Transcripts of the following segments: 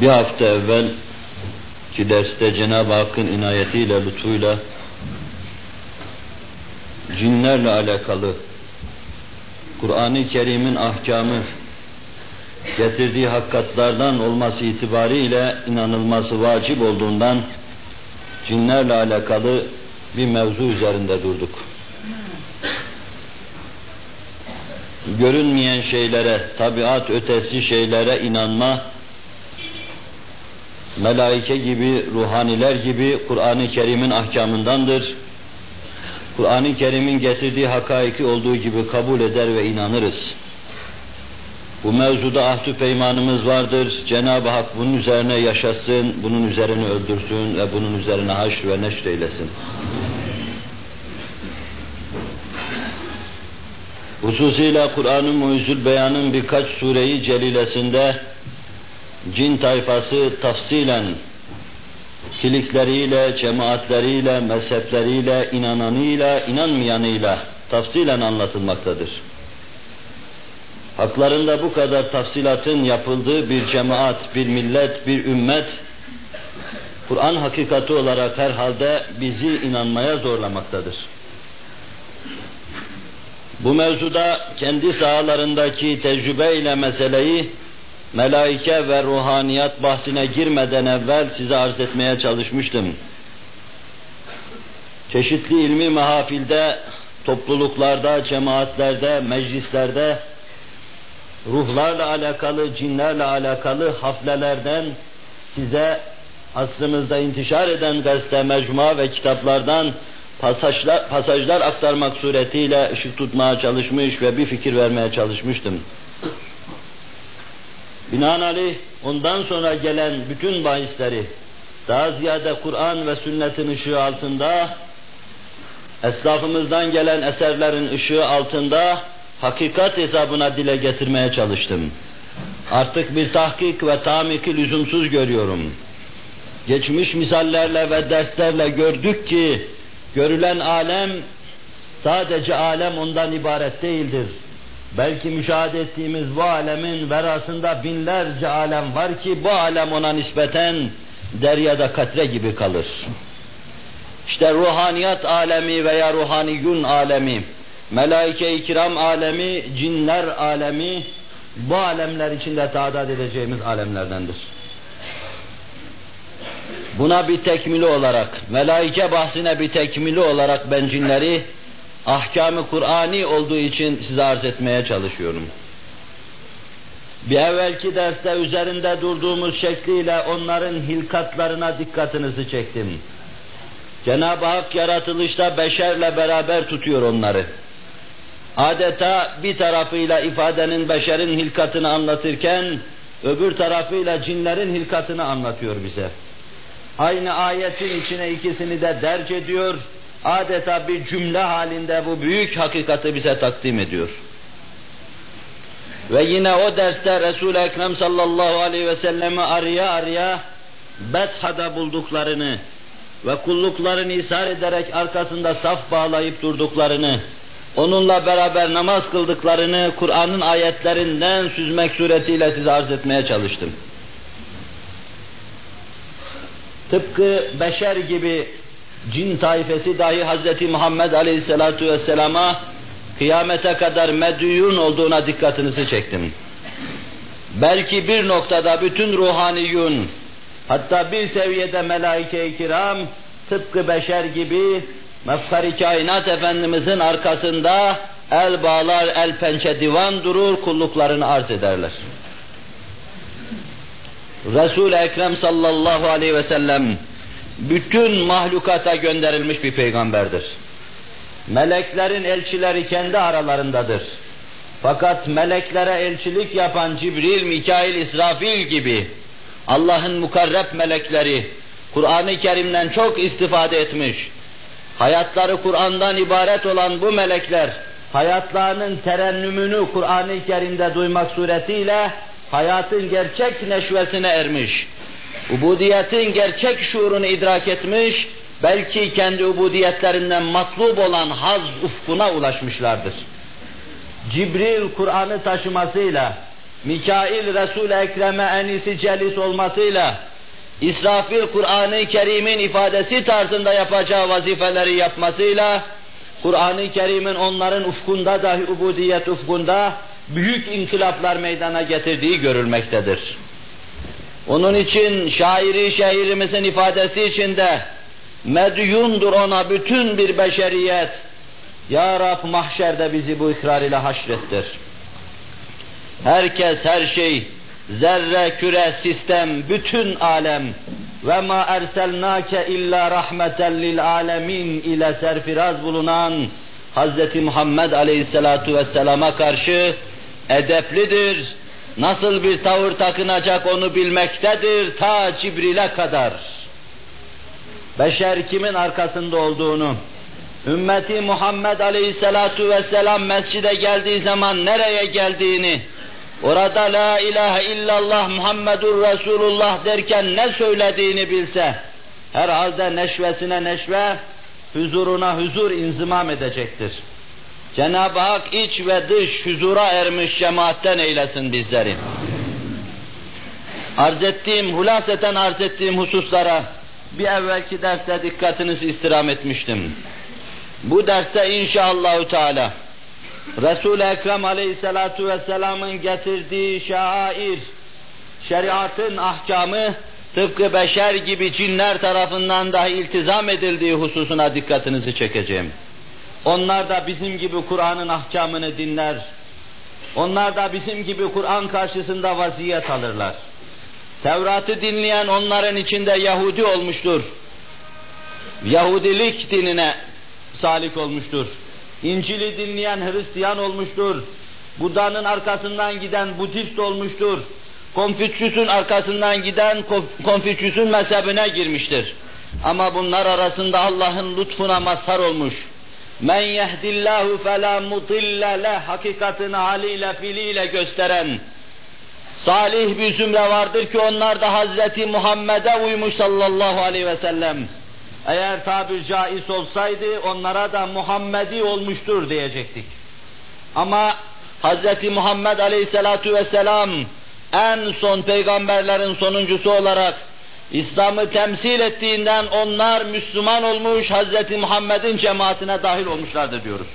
Bir hafta evvel ki derste Cenab-ı Hakk'ın inayetiyle, lütfuyla cinlerle alakalı Kur'an-ı Kerim'in ahkamı getirdiği hakikatlardan olması itibariyle inanılması vacip olduğundan cinlerle alakalı bir mevzu üzerinde durduk. Görünmeyen şeylere, tabiat ötesi şeylere inanma, melaike gibi, ruhaniler gibi Kur'an-ı Kerim'in ahkamındandır. Kur'an-ı Kerim'in getirdiği hakaiki olduğu gibi kabul eder ve inanırız. Bu mevzuda ahdü peymanımız vardır. Cenab-ı Hak bunun üzerine yaşasın, bunun üzerine öldürsün ve bunun üzerine haşr ve neşr eylesin. Hususiyle Kur'an-ı Muizül Beyan'ın birkaç sureyi celilesinde cin tayfası tafsilen kilikleriyle, cemaatleriyle, mezhepleriyle, inananıyla, inanmayanıyla tafsilen anlatılmaktadır. Haklarında bu kadar tafsilatın yapıldığı bir cemaat, bir millet, bir ümmet, Kur'an hakikati olarak herhalde bizi inanmaya zorlamaktadır. Bu mevzuda kendi sahalarındaki tecrübeyle meseleyi melaike ve ruhaniyat bahsine girmeden evvel size arz etmeye çalışmıştım. Çeşitli ilmi mahafilde, topluluklarda, cemaatlerde, meclislerde ruhlarla alakalı, cinlerle alakalı haflelerden size asrımızda intişar eden gazete, mecmua ve kitaplardan pasajlar, pasajlar aktarmak suretiyle ışık tutmaya çalışmış ve bir fikir vermeye çalışmıştım. Binaenaleyh ondan sonra gelen bütün bahisleri daha ziyade Kur'an ve sünnetin ışığı altında, eslafımızdan gelen eserlerin ışığı altında hakikat hesabına dile getirmeye çalıştım. Artık bir tahkik ve tamiki lüzumsuz görüyorum. Geçmiş misallerle ve derslerle gördük ki görülen alem sadece alem ondan ibaret değildir. Belki müşahede ettiğimiz bu alemin verasında binlerce alem var ki bu alem ona nispeten deryada katre gibi kalır. İşte ruhaniyat alemi veya ruhaniyun alemi, melaike-i kiram alemi, cinler alemi, bu alemler içinde tadat edeceğimiz alemlerdendir. Buna bir tekmili olarak, melaike bahsine bir tekmili olarak ben cinleri ahkamı Kur'ani olduğu için size arz etmeye çalışıyorum. Bir evvelki derste üzerinde durduğumuz şekliyle onların hilkatlarına dikkatinizi çektim. Cenab-ı Hak yaratılışta beşerle beraber tutuyor onları. Adeta bir tarafıyla ifadenin beşerin hilkatını anlatırken, öbür tarafıyla cinlerin hilkatını anlatıyor bize. Aynı ayetin içine ikisini de derc ediyor, adeta bir cümle halinde bu büyük hakikati bize takdim ediyor. Ve yine o derste Resul-i Ekrem sallallahu aleyhi ve sellemi araya araya Betha'da bulduklarını ve kulluklarını ishar ederek arkasında saf bağlayıp durduklarını, onunla beraber namaz kıldıklarını Kur'an'ın ayetlerinden süzmek suretiyle size arz etmeye çalıştım. Tıpkı beşer gibi cin taifesi dahi Hz. Muhammed Aleyhisselatu Vesselam'a kıyamete kadar medyun olduğuna dikkatinizi çektim. Belki bir noktada bütün ruhaniyun, hatta bir seviyede melaike-i kiram, tıpkı beşer gibi mefkar kainat Efendimizin arkasında el bağlar, el pençe divan durur, kulluklarını arz ederler. Resul-i Ekrem sallallahu aleyhi ve sellem bütün mahlukata gönderilmiş bir peygamberdir. Meleklerin elçileri kendi aralarındadır. Fakat meleklere elçilik yapan Cibril, Mikail, İsrafil gibi Allah'ın mukarreb melekleri Kur'an-ı Kerim'den çok istifade etmiş. Hayatları Kur'an'dan ibaret olan bu melekler hayatlarının terennümünü Kur'an-ı Kerim'de duymak suretiyle hayatın gerçek neşvesine ermiş ubudiyetin gerçek şuurunu idrak etmiş, belki kendi ubudiyetlerinden matlub olan haz ufkuna ulaşmışlardır. Cibril Kur'an'ı taşımasıyla Mikail Resul-i Ekrem'e enisi celis olmasıyla, İsrafil Kur'an-ı Kerim'in ifadesi tarzında yapacağı vazifeleri yapmasıyla, Kur'an-ı Kerim'in onların ufkunda dahi ubudiyet ufkunda büyük inkılaplar meydana getirdiği görülmektedir. Onun için şairi şehrimizin ifadesi içinde medyundur ona bütün bir beşeriyet. Ya Rab mahşerde bizi bu ikrar ile haşrettir. Herkes, her şey, zerre, küre, sistem, bütün alem ve ma erselnake illa rahmeten lil alemin ile serfiraz bulunan Hz. Muhammed Aleyhisselatu Vesselam'a karşı edeplidir. Nasıl bir tavır takınacak onu bilmektedir ta Cibril'e kadar. Beşer kimin arkasında olduğunu, ümmeti Muhammed Aleyhisselatu Vesselam mescide geldiği zaman nereye geldiğini, orada la ilahe illallah Muhammedur Resulullah derken ne söylediğini bilse, herhalde neşvesine neşve, huzuruna huzur inzimam edecektir. Cenab-ı Hak iç ve dış huzura ermiş cemaatten eylesin bizleri. Arz ettiğim, hulaseten arz ettiğim hususlara bir evvelki derste dikkatinizi istirham etmiştim. Bu derste inşallahü teala Resul-i Ekrem aleyhissalatu vesselamın getirdiği şair, şeriatın ahkamı tıpkı beşer gibi cinler tarafından dahi iltizam edildiği hususuna dikkatinizi çekeceğim. Onlar da bizim gibi Kur'an'ın ahkamını dinler. Onlar da bizim gibi Kur'an karşısında vaziyet alırlar. Tevrat'ı dinleyen onların içinde Yahudi olmuştur. Yahudilik dinine salik olmuştur. İncil'i dinleyen Hristiyan olmuştur. Buda'nın arkasından giden Budist olmuştur. Konfüçyüs'ün arkasından giden Konfüçyüs'ün mezhebine girmiştir. Ama bunlar arasında Allah'ın lütfuna mazhar olmuş. Men yehdillahu fela mudille leh hakikatini haliyle filiyle gösteren salih bir zümre vardır ki onlar da Hazreti Muhammed'e uymuş sallallahu aleyhi ve sellem. Eğer tabir caiz olsaydı onlara da Muhammedi olmuştur diyecektik. Ama Hz. Muhammed Aleyhisselatu Vesselam en son peygamberlerin sonuncusu olarak İslam'ı temsil ettiğinden onlar Müslüman olmuş, Hz. Muhammed'in cemaatine dahil olmuşlardır diyoruz.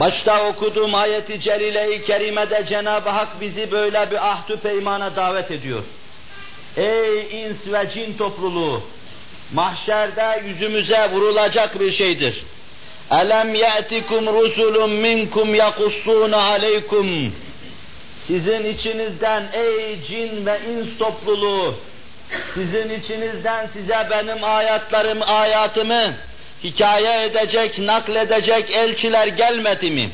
Başta okuduğum ayeti celile-i kerimede Cenab-ı Hak bizi böyle bir ahdü peymana davet ediyor. Ey ins ve cin topluluğu! Mahşerde yüzümüze vurulacak bir şeydir. Elem ye'tikum rusulun minkum yakussuna aleykum. Sizin içinizden ey cin ve ins topluluğu, sizin içinizden size benim ayatlarım, ayatımı hikaye edecek, nakledecek elçiler gelmedi mi?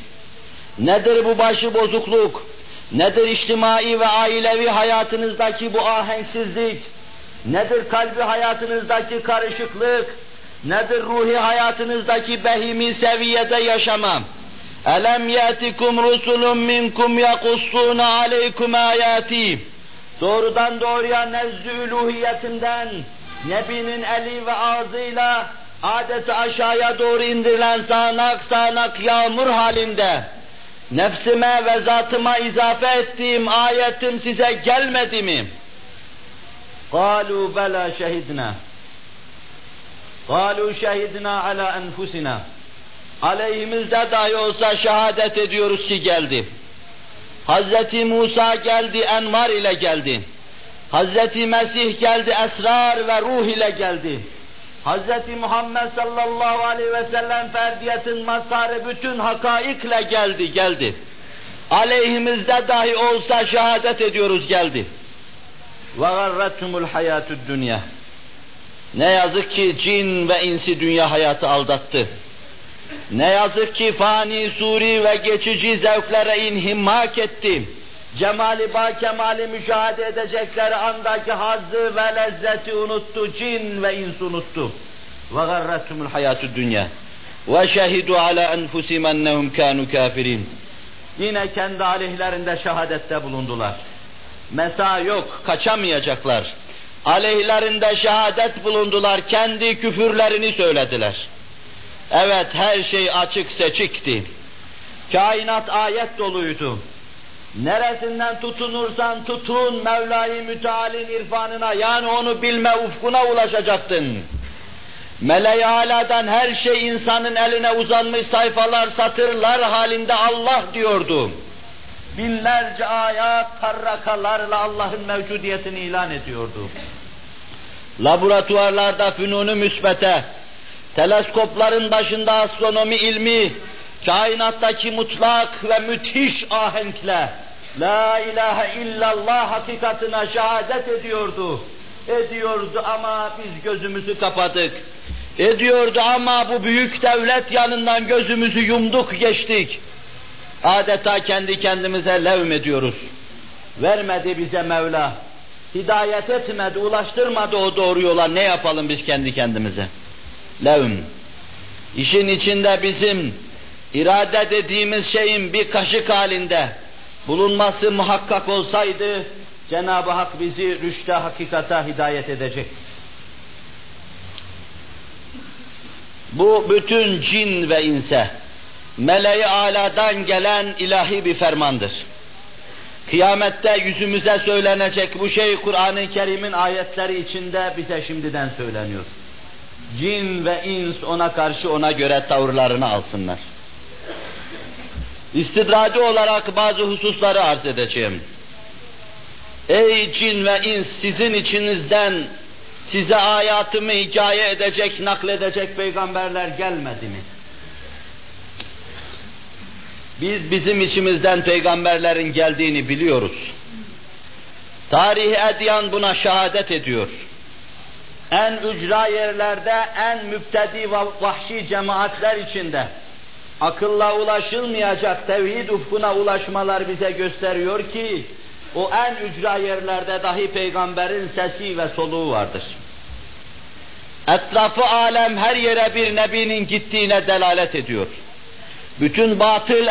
Nedir bu başı bozukluk? Nedir içtimai ve ailevi hayatınızdaki bu ahenksizlik? Nedir kalbi hayatınızdaki karışıklık? Nedir ruhi hayatınızdaki behimi seviyede yaşamam? Elem yetikum rusulun minkum yakussuna aleykum ayati. Doğrudan doğruya nezdü üluhiyetimden Nebi'nin eli ve ağzıyla adeta aşağıya doğru indirilen sağanak sağanak yağmur halinde nefsime ve zatıma izafe ettiğim ayetim size gelmedi mi? قالوا بلى شهدنا قالوا شهدنا على أنفسنا Aleyhimizde dahi olsa şehadet ediyoruz ki geldi. Hazreti Musa geldi, envar ile geldi. Hazreti Mesih geldi, esrar ve ruh ile geldi. Hazreti Muhammed sallallahu aleyhi ve sellem ferdiyetin mazharı bütün hakaikle geldi, geldi. Aleyhimizde dahi olsa şehadet ediyoruz geldi. Ve garretumul hayatud dünya. Ne yazık ki cin ve insi dünya hayatı aldattı. Ne yazık ki fani suri ve geçici zevklere inhimmak etti. Cemali ba kemali müşahede edecekleri andaki hazzı ve lezzeti unuttu, cin ve ins unuttu. Ve garretumul hayatü dünya. Ve şehidu ala enfusihim ennehum kanu kafirin. Yine kendi aleyhlerinde şehadette bulundular. Mesa yok, kaçamayacaklar. Aleyhlerinde şehadet bulundular, kendi küfürlerini söylediler. Evet her şey açık seçikti. Kainat ayet doluydu. Neresinden tutunursan tutun Mevla-i Müteal'in irfanına yani onu bilme ufkuna ulaşacaktın. Mele-i Ala'dan her şey insanın eline uzanmış sayfalar, satırlar halinde Allah diyordu. Binlerce ayet, tarrakalarla Allah'ın mevcudiyetini ilan ediyordu. Laboratuvarlarda fünunu müsbete, teleskopların başında astronomi ilmi, kainattaki mutlak ve müthiş ahenkle La ilahe illallah hakikatine şehadet ediyordu. Ediyordu ama biz gözümüzü kapadık. Ediyordu ama bu büyük devlet yanından gözümüzü yumduk geçtik. Adeta kendi kendimize levm ediyoruz. Vermedi bize Mevla. Hidayet etmedi, ulaştırmadı o doğru yola. Ne yapalım biz kendi kendimize? Levm. İşin içinde bizim irade dediğimiz şeyin bir kaşık halinde bulunması muhakkak olsaydı Cenab-ı Hak bizi rüşte, hakikata hidayet edecek. Bu bütün cin ve inse meleği aladan gelen ilahi bir fermandır. Kıyamette yüzümüze söylenecek bu şey Kur'an-ı Kerim'in ayetleri içinde bize şimdiden söyleniyor. Cin ve ins ona karşı ona göre tavırlarını alsınlar. İstidradi olarak bazı hususları arz edeceğim. Ey cin ve ins sizin içinizden size hayatımı hikaye edecek, nakledecek peygamberler gelmedi mi? Biz bizim içimizden peygamberlerin geldiğini biliyoruz. Tarih edyan buna şehadet ediyor. En ücra yerlerde, en müptedi ve vahşi cemaatler içinde akılla ulaşılmayacak tevhid ufkuna ulaşmalar bize gösteriyor ki o en ücra yerlerde dahi peygamberin sesi ve soluğu vardır. Etrafı alem her yere bir nebinin gittiğine delalet ediyor. Bütün batıl,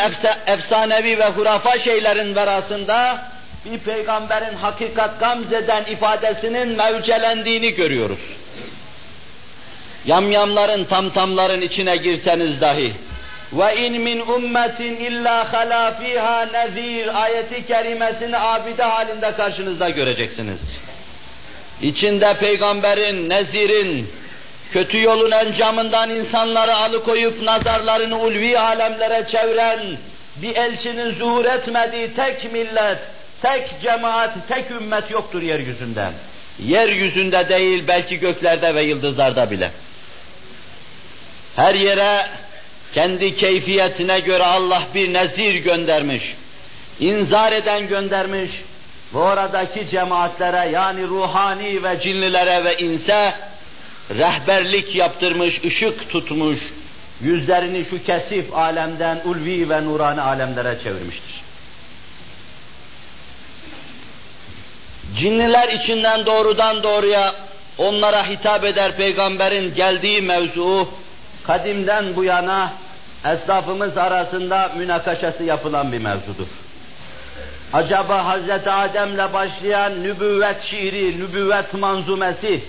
efsanevi ve hurafa şeylerin verasında bir peygamberin hakikat gamzeden ifadesinin mevcelendiğini görüyoruz. Yamyamların, tamtamların içine girseniz dahi, ve in min ummetin illa hala fiha nezir ayeti kerimesini abide halinde karşınızda göreceksiniz. İçinde peygamberin, nezirin, kötü yolun encamından insanları alıkoyup nazarlarını ulvi alemlere çeviren bir elçinin zuhur etmediği tek millet, tek cemaat, tek ümmet yoktur yeryüzünde. Yeryüzünde değil belki göklerde ve yıldızlarda bile. Her yere kendi keyfiyetine göre Allah bir nezir göndermiş. inzar eden göndermiş. Ve oradaki cemaatlere yani ruhani ve cinlilere ve inse rehberlik yaptırmış, ışık tutmuş, yüzlerini şu kesif alemden ulvi ve nurani alemlere çevirmiştir. Cinliler içinden doğrudan doğruya onlara hitap eder peygamberin geldiği mevzu kadimden bu yana esnafımız arasında münakaşası yapılan bir mevzudur. Acaba Hz. Adem'le başlayan nübüvvet şiiri, nübüvvet manzumesi,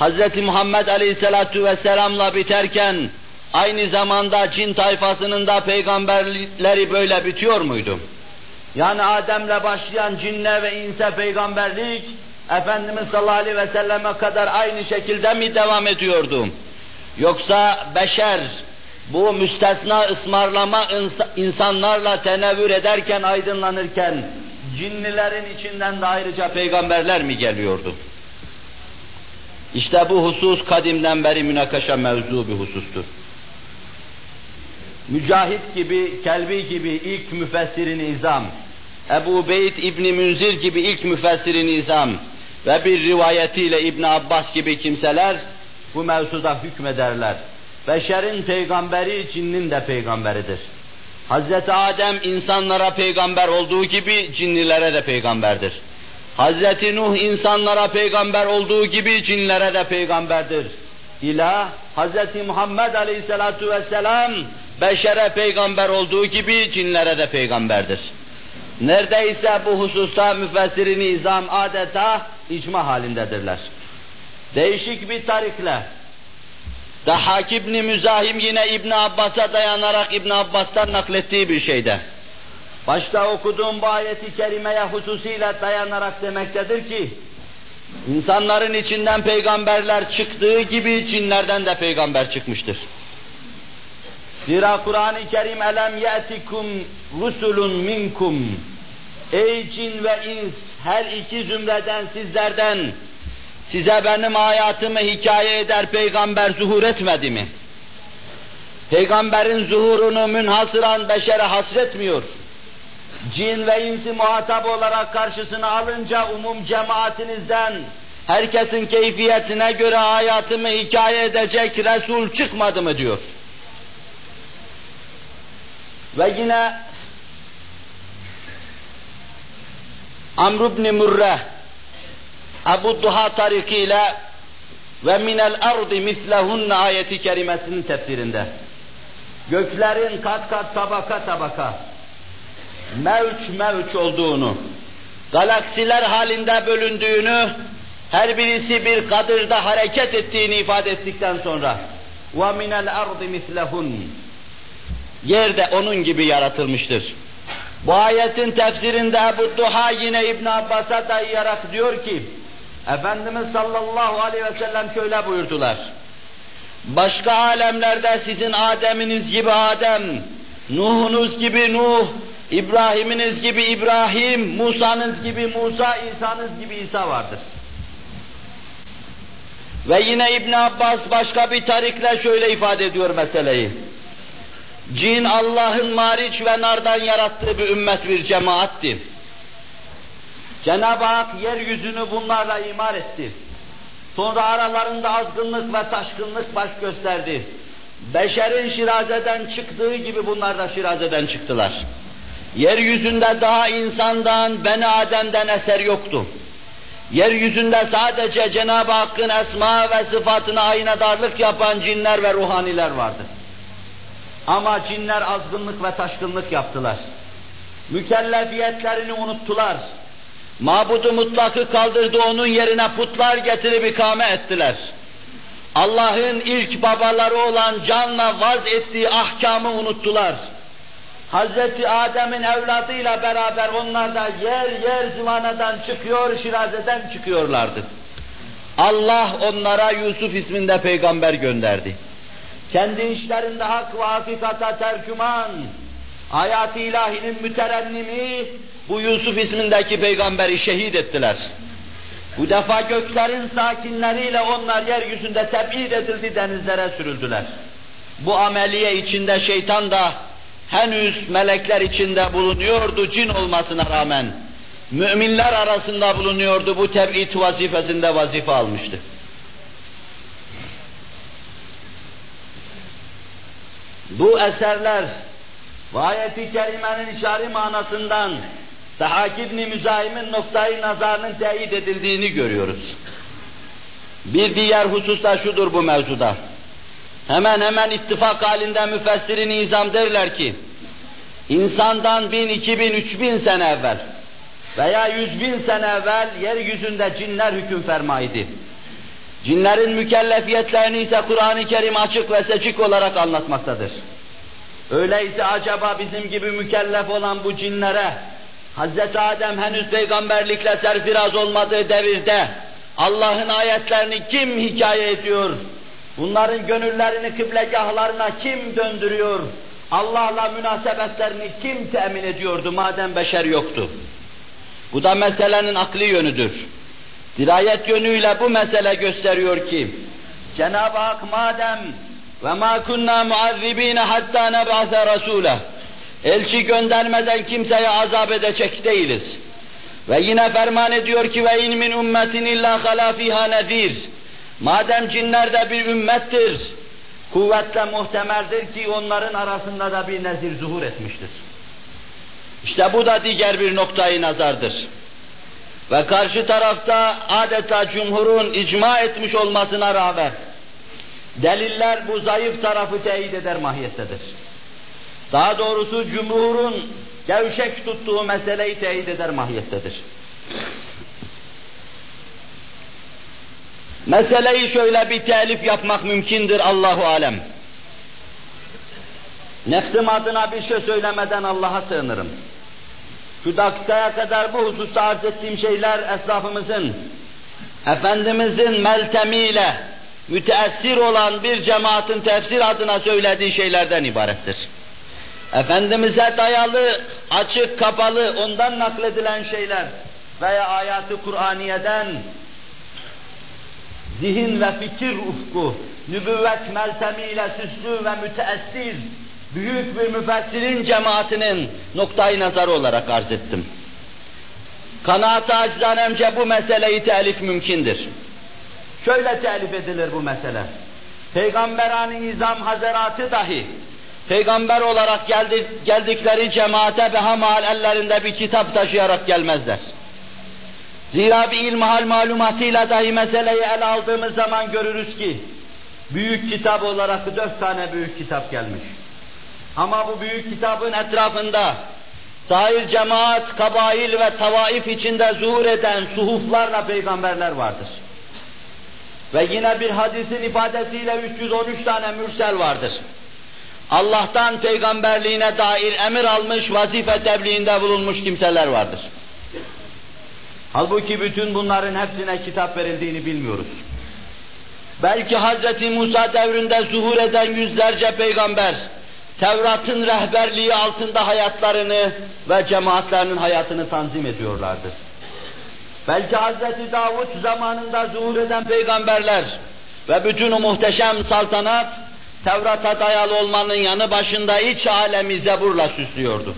Hz. Muhammed Aleyhisselatu Vesselam'la biterken aynı zamanda cin tayfasının da peygamberleri böyle bitiyor muydu? Yani Adem'le başlayan cinne ve inse peygamberlik Efendimiz sallallahu aleyhi ve selleme kadar aynı şekilde mi devam ediyordu? Yoksa beşer bu müstesna ısmarlama insanlarla tenevvür ederken, aydınlanırken cinnilerin içinden de ayrıca peygamberler mi geliyordu? İşte bu husus kadimden beri münakaşa mevzu bir husustur. Mücahit gibi, Kelbi gibi ilk müfessirin izam, Ebu Beyt İbni Münzir gibi ilk müfessirin izam ve bir rivayetiyle İbn Abbas gibi kimseler bu mevzuda hükmederler. Beşerin peygamberi cinnin de peygamberidir. Hazreti Adem insanlara peygamber olduğu gibi cinnilere de peygamberdir. Hazreti Nuh insanlara peygamber olduğu gibi cinlere de peygamberdir. İlah Hazreti Muhammed Aleyhisselatu Vesselam beşere peygamber olduğu gibi cinlere de peygamberdir. Neredeyse bu hususta müfessirin izam adeta icma halindedirler. Değişik bir tarikle Dahhak İbni Müzahim yine İbn Abbas'a dayanarak İbn Abbas'tan naklettiği bir şeyde. Başta okuduğum bu ayeti kerimeye hususiyle dayanarak demektedir ki, insanların içinden peygamberler çıktığı gibi cinlerden de peygamber çıkmıştır. Zira Kur'an-ı Kerim elem ye'tikum rusulun minkum Ey cin ve ins her iki zümreden sizlerden size benim hayatımı hikaye eder peygamber zuhur etmedi mi? Peygamberin zuhurunu münhasıran beşere hasretmiyor. Cin ve insi muhatap olarak karşısına alınca umum cemaatinizden herkesin keyfiyetine göre hayatımı hikaye edecek Resul çıkmadı mı diyor. Ve yine Amr ibn Murre Ebu Duha tarikiyle ve minel ardi mislehunne ayeti kerimesinin tefsirinde. Göklerin kat kat tabaka tabaka mevç mevç olduğunu galaksiler halinde bölündüğünü her birisi bir kadırda hareket ettiğini ifade ettikten sonra minel ardi mislehun yer de onun gibi yaratılmıştır. Bu ayetin tefsirinde Ebu Duha yine İbn Abbas'a dayayarak diyor ki, Efendimiz sallallahu aleyhi ve sellem şöyle buyurdular. Başka alemlerde sizin Adem'iniz gibi Adem, Nuh'unuz gibi Nuh, İbrahim'iniz gibi İbrahim, Musa'nız gibi Musa, İsa'nız gibi İsa vardır. Ve yine İbn Abbas başka bir tarikle şöyle ifade ediyor meseleyi. Cin Allah'ın mariç ve nardan yarattığı bir ümmet bir cemaatti. Cenab-ı Hak yeryüzünü bunlarla imar etti. Sonra aralarında azgınlık ve taşkınlık baş gösterdi. Beşerin şirazeden çıktığı gibi bunlar da şirazeden çıktılar. Yeryüzünde daha insandan, Beni Adem'den eser yoktu. Yeryüzünde sadece Cenab-ı Hakk'ın esma ve sıfatına aynadarlık yapan cinler ve ruhaniler vardı. Ama cinler azgınlık ve taşkınlık yaptılar. Mükellefiyetlerini unuttular. Mabudu mutlakı kaldırdı onun yerine putlar getirip ikame ettiler. Allah'ın ilk babaları olan canla vaz ettiği ahkamı unuttular. Hazreti Adem'in evladıyla beraber onlar da yer yer zıvanadan çıkıyor, şirazeden çıkıyorlardı. Allah onlara Yusuf isminde peygamber gönderdi kendi işlerinde hak ve hakikata tercüman, hayat-ı ilahinin müterennimi, bu Yusuf ismindeki peygamberi şehit ettiler. Bu defa göklerin sakinleriyle onlar yeryüzünde tebid edildi, denizlere sürüldüler. Bu ameliye içinde şeytan da henüz melekler içinde bulunuyordu cin olmasına rağmen. Müminler arasında bulunuyordu, bu tebid vazifesinde vazife almıştı. Bu eserler ve ayeti kerimenin işari manasından Dahak İbni Müzahim'in noktayı nazarının teyit edildiğini görüyoruz. Bir diğer husus da şudur bu mevzuda. Hemen hemen ittifak halinde müfessirin izam derler ki, insandan bin, iki bin, üç bin sene evvel veya yüz bin sene evvel yeryüzünde cinler hüküm fermaydı. Cinlerin mükellefiyetlerini ise Kur'an-ı Kerim açık ve seçik olarak anlatmaktadır. Öyleyse acaba bizim gibi mükellef olan bu cinlere Hz. Adem henüz peygamberlikle serfiraz olmadığı devirde Allah'ın ayetlerini kim hikaye ediyor? Bunların gönüllerini kıblegahlarına kim döndürüyor? Allah'la münasebetlerini kim temin ediyordu madem beşer yoktu? Bu da meselenin akli yönüdür. Dirayet yönüyle bu mesele gösteriyor ki Cenab-ı Hak madem ve ma kunna muazzibine hatta neb'ase rasule elçi göndermeden kimseye azap edecek değiliz. Ve yine ferman ediyor ki ve in min ummetin illa hala fiha nezir. Madem cinler de bir ümmettir, kuvvetle muhtemeldir ki onların arasında da bir nezir zuhur etmiştir. İşte bu da diğer bir noktayı nazardır. Ve karşı tarafta adeta cumhurun icma etmiş olmasına rağmen deliller bu zayıf tarafı teyit eder mahiyettedir. Daha doğrusu cumhurun gevşek tuttuğu meseleyi teyit eder mahiyettedir. Meseleyi şöyle bir telif yapmak mümkündür Allahu alem. Nefsim adına bir şey söylemeden Allah'a sığınırım. Şu dakikaya kadar bu hususta arz ettiğim şeyler esnafımızın, Efendimizin meltemiyle müteessir olan bir cemaatin tefsir adına söylediği şeylerden ibarettir. Efendimiz'e dayalı, açık, kapalı, ondan nakledilen şeyler veya ayatı Kur'aniye'den zihin ve fikir ufku, nübüvvet meltemiyle süslü ve müteessir, büyük bir müfessirin cemaatinin noktayı nazarı olarak arz ettim. Kanaat-ı aczanemce bu meseleyi telif mümkündür. Şöyle telif edilir bu mesele. Peygamberani izam hazaratı dahi peygamber olarak geldi, geldikleri cemaate behamal ellerinde bir kitap taşıyarak gelmezler. Zira bir ilmihal malumatıyla dahi meseleyi ele aldığımız zaman görürüz ki büyük kitap olarak dört tane büyük kitap gelmiş. Ama bu büyük kitabın etrafında sahil cemaat, kabail ve tavaif içinde zuhur eden suhuflarla peygamberler vardır. Ve yine bir hadisin ifadesiyle 313 tane mürsel vardır. Allah'tan peygamberliğine dair emir almış, vazife tebliğinde bulunmuş kimseler vardır. Halbuki bütün bunların hepsine kitap verildiğini bilmiyoruz. Belki Hz. Musa devrinde zuhur eden yüzlerce peygamber, Tevrat'ın rehberliği altında hayatlarını ve cemaatlerinin hayatını tanzim ediyorlardır. Belki Hz. Davud zamanında zuhur eden peygamberler ve bütün o muhteşem saltanat, Tevrat'a dayalı olmanın yanı başında iç alemi zeburla süslüyordu.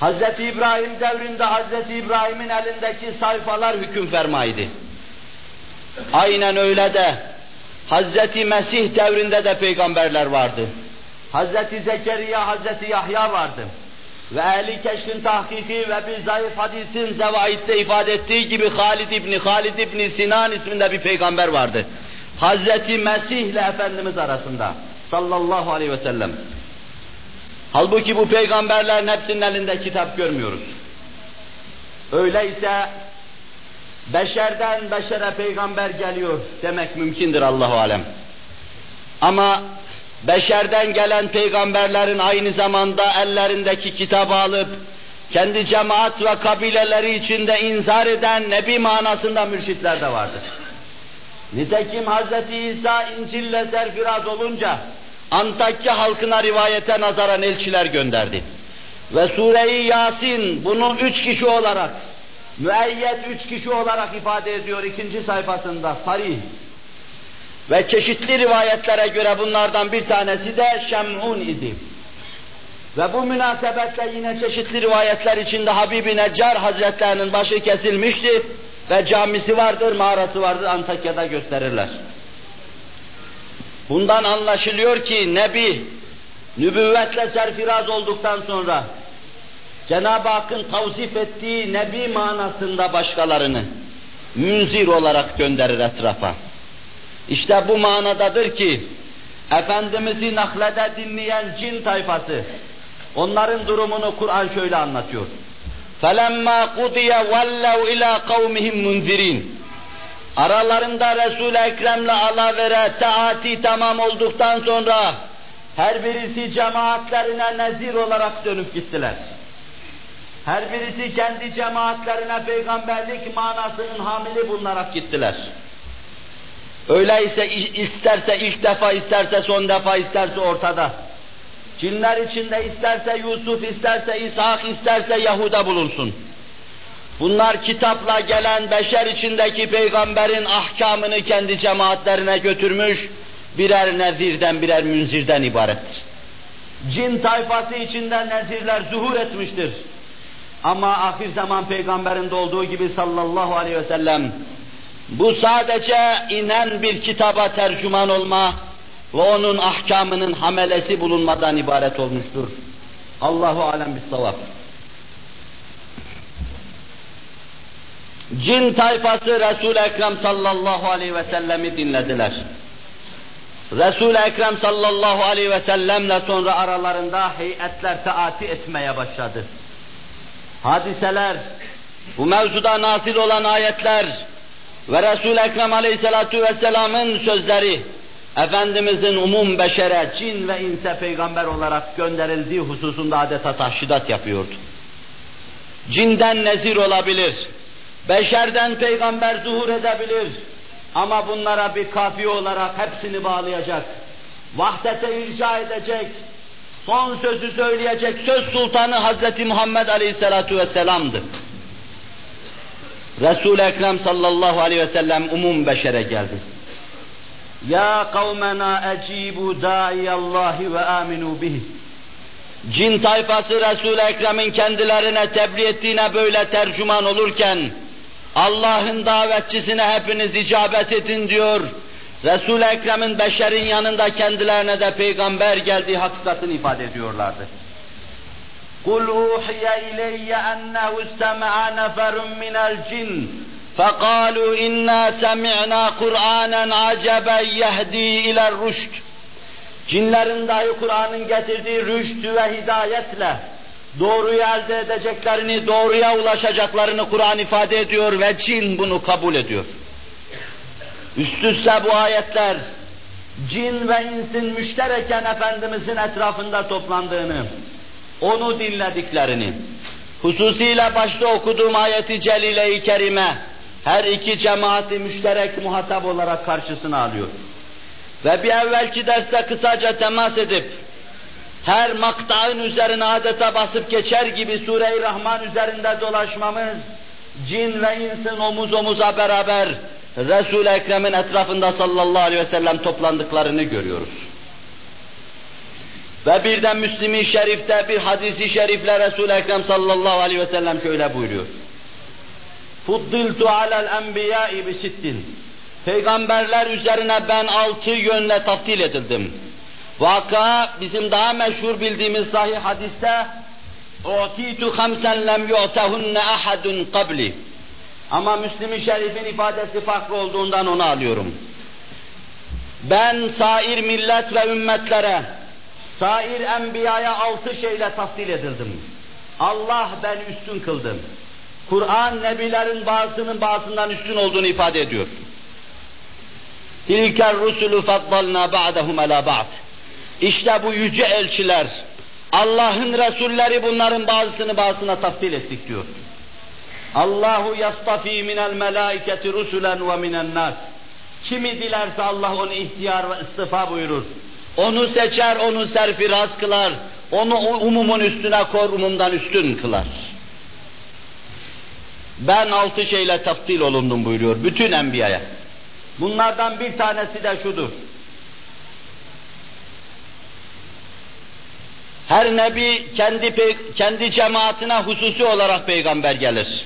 Hz. İbrahim devrinde Hz. İbrahim'in elindeki sayfalar hüküm fermaydı. Aynen öyle de Hz. Mesih devrinde de peygamberler vardı. Hz. Zekeriya, Hz. Yahya vardı. Ve ehli keşfin tahkiki ve bir zayıf hadisin zevaitte ifade ettiği gibi Halid İbni, Halid İbni Sinan isminde bir peygamber vardı. Hz. Mesih ile Efendimiz arasında sallallahu aleyhi ve sellem. Halbuki bu peygamberlerin hepsinin elinde kitap görmüyoruz. Öyleyse beşerden beşere peygamber geliyor demek mümkündür Allahu alem. Ama beşerden gelen peygamberlerin aynı zamanda ellerindeki kitabı alıp kendi cemaat ve kabileleri içinde inzar eden nebi manasında mürşitler de vardır. Nitekim Hz. İsa İncil'le serfiraz olunca Antakya halkına rivayete nazaran elçiler gönderdi. Ve Sure-i Yasin bunu üç kişi olarak, müeyyet üç kişi olarak ifade ediyor ikinci sayfasında sarih. Ve çeşitli rivayetlere göre bunlardan bir tanesi de Şem'un idi. Ve bu münasebetle yine çeşitli rivayetler içinde Habib-i Neccar Hazretlerinin başı kesilmişti ve camisi vardır, mağarası vardır Antakya'da gösterirler. Bundan anlaşılıyor ki Nebi nübüvvetle serfiraz olduktan sonra Cenab-ı Hakk'ın tavsif ettiği Nebi manasında başkalarını münzir olarak gönderir etrafa. İşte bu manadadır ki Efendimiz'i naklede dinleyen cin tayfası onların durumunu Kur'an şöyle anlatıyor. فَلَمَّا قُضِيَ وَلَّوْا اِلَى قَوْمِهِمْ مُنْذِرِينَ Aralarında Resul-i Ekrem'le alavere taati tamam olduktan sonra her birisi cemaatlerine nezir olarak dönüp gittiler. Her birisi kendi cemaatlerine peygamberlik manasının hamili bulunarak gittiler. Öyleyse isterse ilk defa, isterse son defa, isterse ortada. Cinler içinde isterse Yusuf, isterse İshak, isterse Yahuda bulunsun. Bunlar kitapla gelen beşer içindeki peygamberin ahkamını kendi cemaatlerine götürmüş, birer nezirden birer münzirden ibarettir. Cin tayfası içinde nezirler zuhur etmiştir. Ama ahir zaman peygamberinde olduğu gibi sallallahu aleyhi ve sellem bu sadece inen bir kitaba tercüman olma ve onun ahkamının hamelesi bulunmadan ibaret olmuştur. Allahu alem bis savab. Cin tayfası Resul-i Ekrem sallallahu aleyhi ve sellemi dinlediler. Resul-i Ekrem sallallahu aleyhi ve sellemle sonra aralarında heyetler taati etmeye başladı. Hadiseler, bu mevzuda nazil olan ayetler, ve Resul-i Ekrem Aleyhisselatu Vesselam'ın sözleri, Efendimizin umum beşere, cin ve inse peygamber olarak gönderildiği hususunda adeta tahşidat yapıyordu. Cinden nezir olabilir, beşerden peygamber zuhur edebilir ama bunlara bir kafiye olarak hepsini bağlayacak, vahdete irca edecek, son sözü söyleyecek söz sultanı Hazreti Muhammed Aleyhisselatu Vesselam'dı. Resul-i Ekrem sallallahu aleyhi ve sellem umum beşere geldi. Ya kavmena ecibu da'iyallahi ve aminu bih. Cin tayfası Resul-i Ekrem'in kendilerine tebliğ ettiğine böyle tercüman olurken, Allah'ın davetçisine hepiniz icabet edin diyor. Resul-i Ekrem'in beşerin yanında kendilerine de peygamber geldiği hakikatini ifade ediyorlardı. قُلْ اُوحِيَ اِلَيَّ اَنَّهُ اسْتَمَعَ نَفَرٌ مِنَ الْجِنِّ فَقَالُوا اِنَّا سَمِعْنَا قُرْآنًا عَجَبًا يَهْدِي اِلَى الرُّشْدِ Cinlerin dahi Kur'an'ın getirdiği rüşt ve hidayetle doğruyu elde edeceklerini, doğruya ulaşacaklarını Kur'an ifade ediyor ve cin bunu kabul ediyor. Üst üste bu ayetler cin ve insin müştereken Efendimizin etrafında toplandığını, onu dinlediklerini, hususiyle başta okuduğum ayeti celile-i kerime, her iki cemaati müşterek muhatap olarak karşısına alıyor. Ve bir evvelki derste kısaca temas edip, her maktağın üzerine adeta basıp geçer gibi Sure-i Rahman üzerinde dolaşmamız, cin ve insin omuz omuza beraber Resul-i Ekrem'in etrafında sallallahu aleyhi ve sellem toplandıklarını görüyoruz. Ve birden Müslim-i Şerif'te bir hadisi şerifle Resul-i Ekrem sallallahu aleyhi ve sellem şöyle buyuruyor. Fuddiltu alel enbiyai bi sittin. Peygamberler üzerine ben altı yönle taftil edildim. Vaka bizim daha meşhur bildiğimiz sahih hadiste "Utitu hamsen lem yu'tahunne ahadun qabli." Ama Müslim-i Şerif'in ifadesi farklı olduğundan onu alıyorum. Ben sair millet ve ümmetlere, sair enbiyaya altı şeyle taftil edildim. Allah ben üstün kıldım. Kur'an nebilerin bazısının bazısından üstün olduğunu ifade ediyor. Tilker rusulü faddalna ba'dahum ala ba'd. İşte bu yüce elçiler, Allah'ın Resulleri bunların bazısını bazısına taftil ettik diyor. Allahu yastafi minel melaiketi rusulen ve minen nas. Kimi dilerse Allah onu ihtiyar ve istifa buyurur. Onu seçer, onu serfiraz kılar. Onu umumun üstüne kor, umumdan üstün kılar. Ben altı şeyle taftil olundum buyuruyor bütün enbiyaya. Bunlardan bir tanesi de şudur. Her nebi kendi kendi cemaatine hususi olarak peygamber gelir.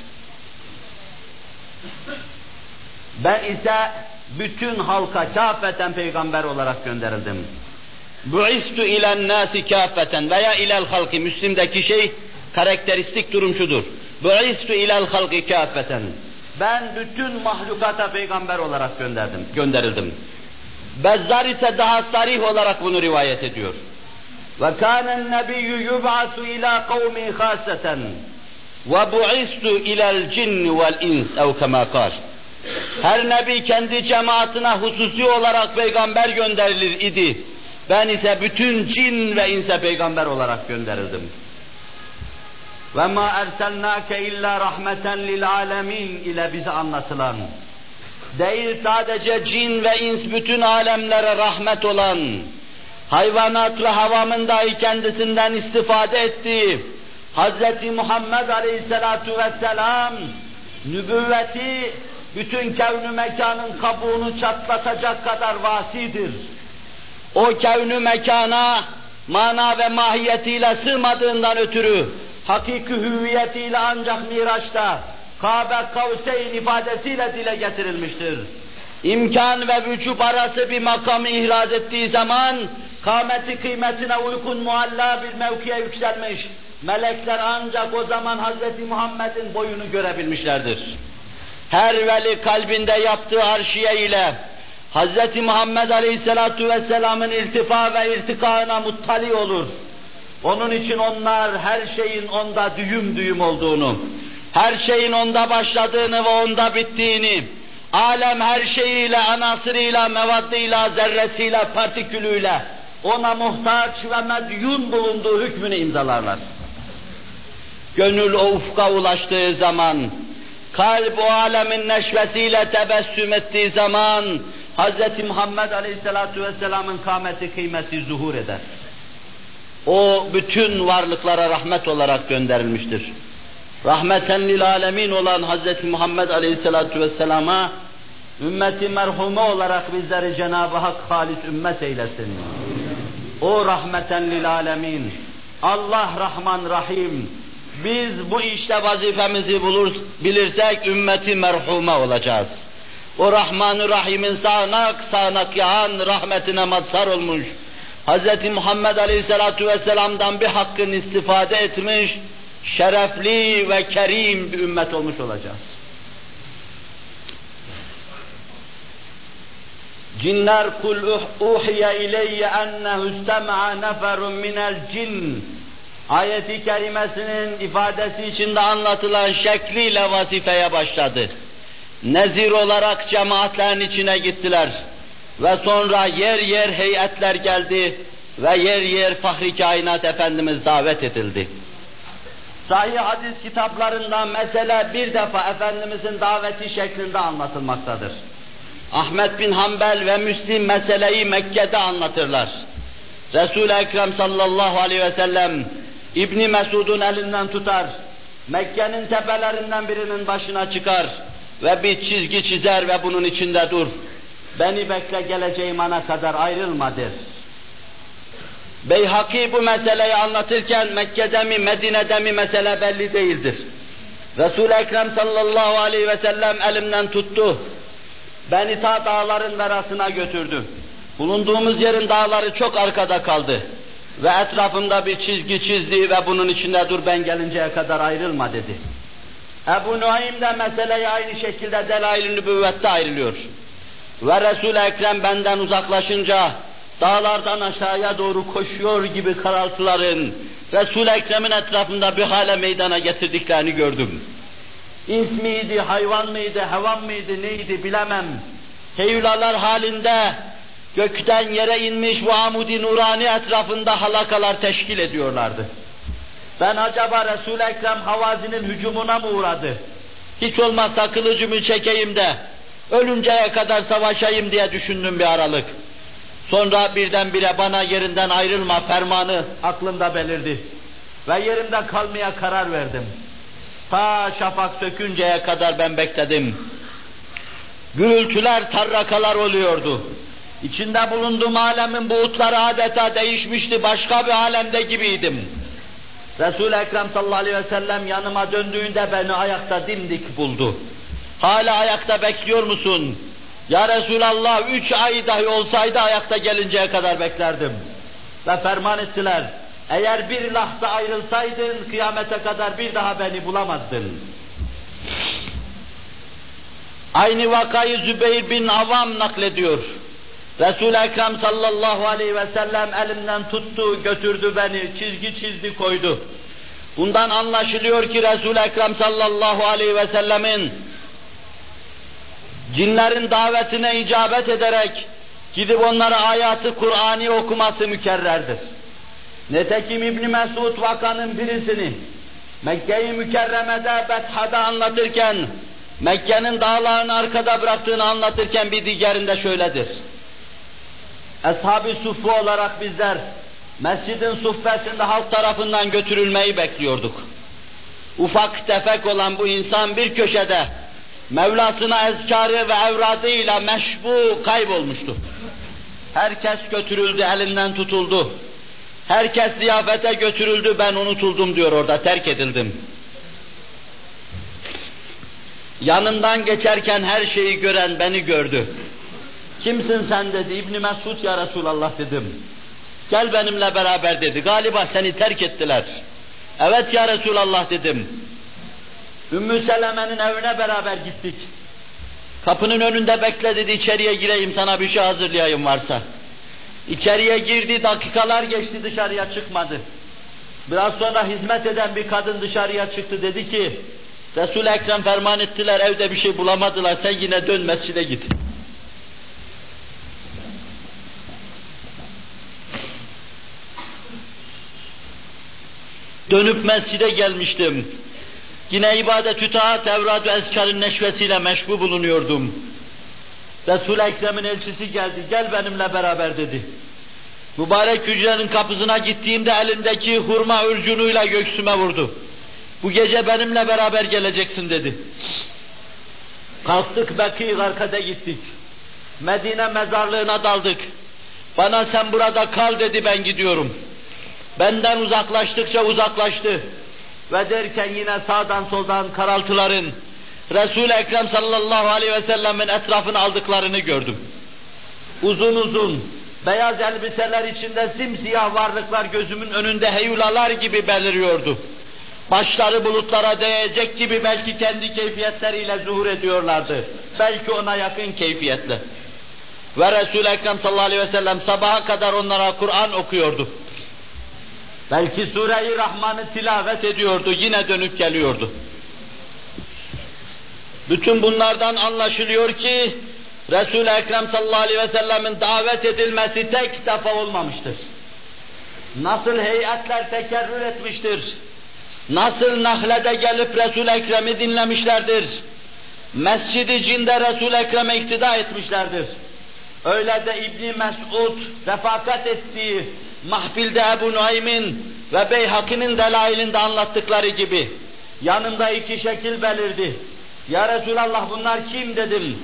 Ben ise bütün halka kâfeten peygamber olarak gönderildim. Bu'istu ilen nasi kâfeten veya ilel halki Müslim'deki şey karakteristik durum şudur. Bu'istu ilel halki kâfeten. Ben bütün mahlukata peygamber olarak gönderdim, gönderildim. Bezzar ise daha sarih olarak bunu rivayet ediyor. Ve kânen nebiyyü yub'asu ilâ kavmi khâseten ve bu'istu ilel cinni vel ins ev kemâ kâl. Her nebi kendi cemaatine hususi olarak peygamber gönderilir idi. Ben ise bütün cin ve inse peygamber olarak gönderildim. Ve ma erselnake illa rahmeten lil alemin ile bize anlatılan değil sadece cin ve ins bütün alemlere rahmet olan hayvanat ve havamın dahi kendisinden istifade ettiği Hz. Muhammed Aleyhisselatu Vesselam nübüvveti bütün kevnü mekanın kabuğunu çatlatacak kadar vasidir. O kevnü mekana mana ve mahiyetiyle sığmadığından ötürü hakiki hüviyetiyle ancak Miraç'ta Kabe Kavseyn ifadesiyle dile getirilmiştir. İmkan ve vücub arası bir makamı ihraz ettiği zaman kâmeti kıymetine uygun mualla bir mevkiye yükselmiş. Melekler ancak o zaman Hz. Muhammed'in boyunu görebilmişlerdir. Her veli kalbinde yaptığı arşiye ile Hz. Muhammed Aleyhisselatu Vesselam'ın irtifa ve irtikaına muttali olur. Onun için onlar her şeyin onda düğüm düğüm olduğunu, her şeyin onda başladığını ve onda bittiğini, alem her şeyiyle, anasırıyla, mevaddıyla, zerresiyle, partikülüyle ona muhtaç ve medyun bulunduğu hükmünü imzalarlar. Gönül o ufka ulaştığı zaman, kalp o alemin neşvesiyle tebessüm ettiği zaman, Hz. Muhammed Aleyhisselatü Vesselam'ın kâmeti kıymeti zuhur eder. O bütün varlıklara rahmet olarak gönderilmiştir. Rahmeten lil alemin olan Hz. Muhammed Aleyhisselatü Vesselam'a ümmeti merhume olarak bizleri Cenab-ı Hak halis ümmet eylesin. O rahmeten lil alemin. Allah Rahman Rahim. Biz bu işte vazifemizi bulur, bilirsek ümmeti merhume olacağız. O Rahman-ı Rahim'in sağanak sağanak yağan rahmetine mazhar olmuş. Hz. Muhammed Aleyhisselatü Vesselam'dan bir hakkın istifade etmiş, şerefli ve kerim bir ümmet olmuş olacağız. Cinler kul uhiye ileyye ennehu istema'a neferun minel cin ayeti kerimesinin ifadesi içinde anlatılan şekliyle vazifeye başladı. Nezir olarak cemaatlerin içine gittiler. Ve sonra yer yer heyetler geldi ve yer yer Fahri Kainat Efendimiz davet edildi. Sahih hadis kitaplarında mesele bir defa Efendimizin daveti şeklinde anlatılmaktadır. Ahmet bin Hanbel ve Müslim meseleyi Mekke'de anlatırlar. Resul-i Ekrem sallallahu aleyhi ve sellem İbni Mesud'un elinden tutar, Mekke'nin tepelerinden birinin başına çıkar ve bir çizgi çizer ve bunun içinde dur. Beni bekle geleceğim ana kadar ayrılma der. Beyhaki bu meseleyi anlatırken Mekke'de mi Medine'de mi mesele belli değildir. Resul-i Ekrem sallallahu aleyhi ve sellem elimden tuttu. Beni ta dağların arasına götürdü. Bulunduğumuz yerin dağları çok arkada kaldı. Ve etrafımda bir çizgi çizdi ve bunun içinde dur ben gelinceye kadar ayrılma dedi. Ebu Nuaym de meseleyi aynı şekilde delail-i nübüvvette ayrılıyor. Ve Resul-i Ekrem benden uzaklaşınca dağlardan aşağıya doğru koşuyor gibi karaltıların Resul-i Ekrem'in etrafında bir hale meydana getirdiklerini gördüm. İns miydi, hayvan mıydı, hevan mıydı, neydi bilemem. Heyulalar halinde gökten yere inmiş bu amudi nurani etrafında halakalar teşkil ediyorlardı. Ben acaba Resul-i Ekrem Havazi'nin hücumuna mı uğradı? Hiç olmazsa kılıcımı çekeyim de ölünceye kadar savaşayım diye düşündüm bir aralık. Sonra birdenbire bana yerinden ayrılma fermanı aklımda belirdi. Ve yerimde kalmaya karar verdim. Ta şafak sökünceye kadar ben bekledim. Gürültüler, tarrakalar oluyordu. İçinde bulunduğum alemin buğutları adeta değişmişti, başka bir alemde gibiydim. Resul-i Ekrem sallallahu aleyhi ve sellem yanıma döndüğünde beni ayakta dimdik buldu. Hala ayakta bekliyor musun? Ya Resulallah üç ay dahi olsaydı ayakta gelinceye kadar beklerdim. Ve ferman ettiler. Eğer bir lahza ayrılsaydın kıyamete kadar bir daha beni bulamazdın. Aynı vakayı Zübeyir bin Avam naklediyor. Resul-i Ekrem sallallahu aleyhi ve sellem elimden tuttu, götürdü beni, çizgi çizdi koydu. Bundan anlaşılıyor ki Resul-i Ekrem sallallahu aleyhi ve sellemin cinlerin davetine icabet ederek gidip onlara ayatı Kur'an'ı okuması mükerrerdir. Netekim İbn Mesud vakanın birisini Mekke-i Mükerreme'de Betha'da anlatırken Mekke'nin dağlarını arkada bıraktığını anlatırken bir diğerinde şöyledir. Ashab-ı Suffu olarak bizler mescidin suffesinde halk tarafından götürülmeyi bekliyorduk. Ufak tefek olan bu insan bir köşede Mevlasına ezkarı ve evradıyla meşbu kaybolmuştu. Herkes götürüldü, elinden tutuldu. Herkes ziyafete götürüldü, ben unutuldum diyor orada, terk edildim. Yanımdan geçerken her şeyi gören beni gördü. Kimsin sen dedi, İbni Mesud ya Resulallah dedim. Gel benimle beraber dedi, galiba seni terk ettiler. Evet ya Resulallah dedim. Ümmü Seleme'nin evine beraber gittik. Kapının önünde bekle dedi, içeriye gireyim sana bir şey hazırlayayım varsa. İçeriye girdi, dakikalar geçti dışarıya çıkmadı. Biraz sonra hizmet eden bir kadın dışarıya çıktı dedi ki, Resul-i Ekrem ferman ettiler, evde bir şey bulamadılar, sen yine dön mescide git. Dönüp mescide gelmiştim. Yine ibadet-ü taat, eskarın neşvesiyle meşgul bulunuyordum. Resul-i Ekrem'in elçisi geldi, gel benimle beraber dedi. Mübarek hücrenin kapısına gittiğimde elindeki hurma ürcunuyla göğsüme vurdu. Bu gece benimle beraber geleceksin dedi. Kalktık Bekir arkada gittik. Medine mezarlığına daldık. Bana sen burada kal dedi ben gidiyorum. Benden uzaklaştıkça uzaklaştı. Ve derken yine sağdan soldan karaltıların Resul-i Ekrem sallallahu aleyhi ve sellemin etrafını aldıklarını gördüm. Uzun uzun, beyaz elbiseler içinde simsiyah varlıklar gözümün önünde heyulalar gibi beliriyordu. Başları bulutlara değecek gibi belki kendi keyfiyetleriyle zuhur ediyorlardı. Belki ona yakın keyfiyetle. Ve Resul-i Ekrem sallallahu aleyhi ve sellem sabaha kadar onlara Kur'an okuyordu. Belki Sure-i Rahman'ı tilavet ediyordu, yine dönüp geliyordu. Bütün bunlardan anlaşılıyor ki Resul-i Ekrem sallallahu aleyhi ve sellemin davet edilmesi tek defa olmamıştır. Nasıl heyetler tekerrür etmiştir, nasıl nahlede gelip Resul-i Ekrem'i dinlemişlerdir, Mescid-i Cin'de Resul-i Ekrem'e iktida etmişlerdir. Öyle de İbni Mes'ud refakat ettiği mahfilde Ebu Nuaym'in ve Beyhaki'nin delailinde anlattıkları gibi yanımda iki şekil belirdi. Ya Resulallah bunlar kim dedim.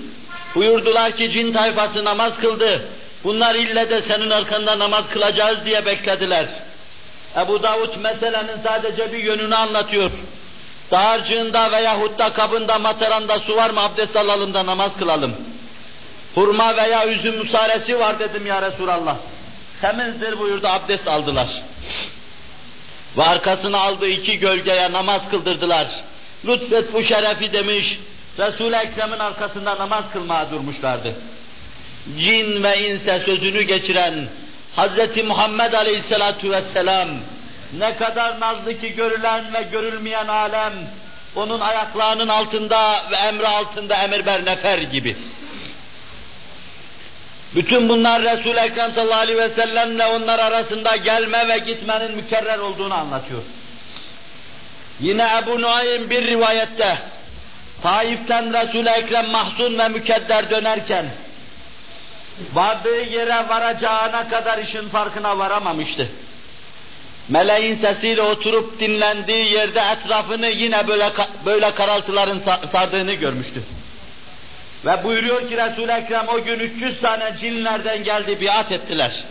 Buyurdular ki cin tayfası namaz kıldı. Bunlar ille de senin arkanda namaz kılacağız diye beklediler. Ebu Davud meselenin sadece bir yönünü anlatıyor. Dağarcığında veyahut da kabında mataranda su var mı abdest alalım da namaz kılalım. Hurma veya üzüm musaresi var dedim ya Resulallah. Temizdir buyurdu abdest aldılar. Ve arkasına aldığı iki gölgeye namaz kıldırdılar. Lütfet bu şerefi demiş, Resul-i Ekrem'in arkasında namaz kılmaya durmuşlardı. Cin ve inse sözünü geçiren Hz. Muhammed Aleyhisselatu Vesselam ne kadar nazlı ki görülen ve görülmeyen alem onun ayaklarının altında ve emri altında emir ber nefer gibi. Bütün bunlar Resul-i Ekrem sallallahu aleyhi ve sellemle onlar arasında gelme ve gitmenin mükerrer olduğunu anlatıyor. Yine Ebu Nuaym bir rivayette Taif'ten Resul-i Ekrem mahzun ve mükedder dönerken vardığı yere varacağına kadar işin farkına varamamıştı. Meleğin sesiyle oturup dinlendiği yerde etrafını yine böyle böyle karaltıların sardığını görmüştü. Ve buyuruyor ki Resul-i Ekrem o gün 300 tane cinlerden geldi biat ettiler.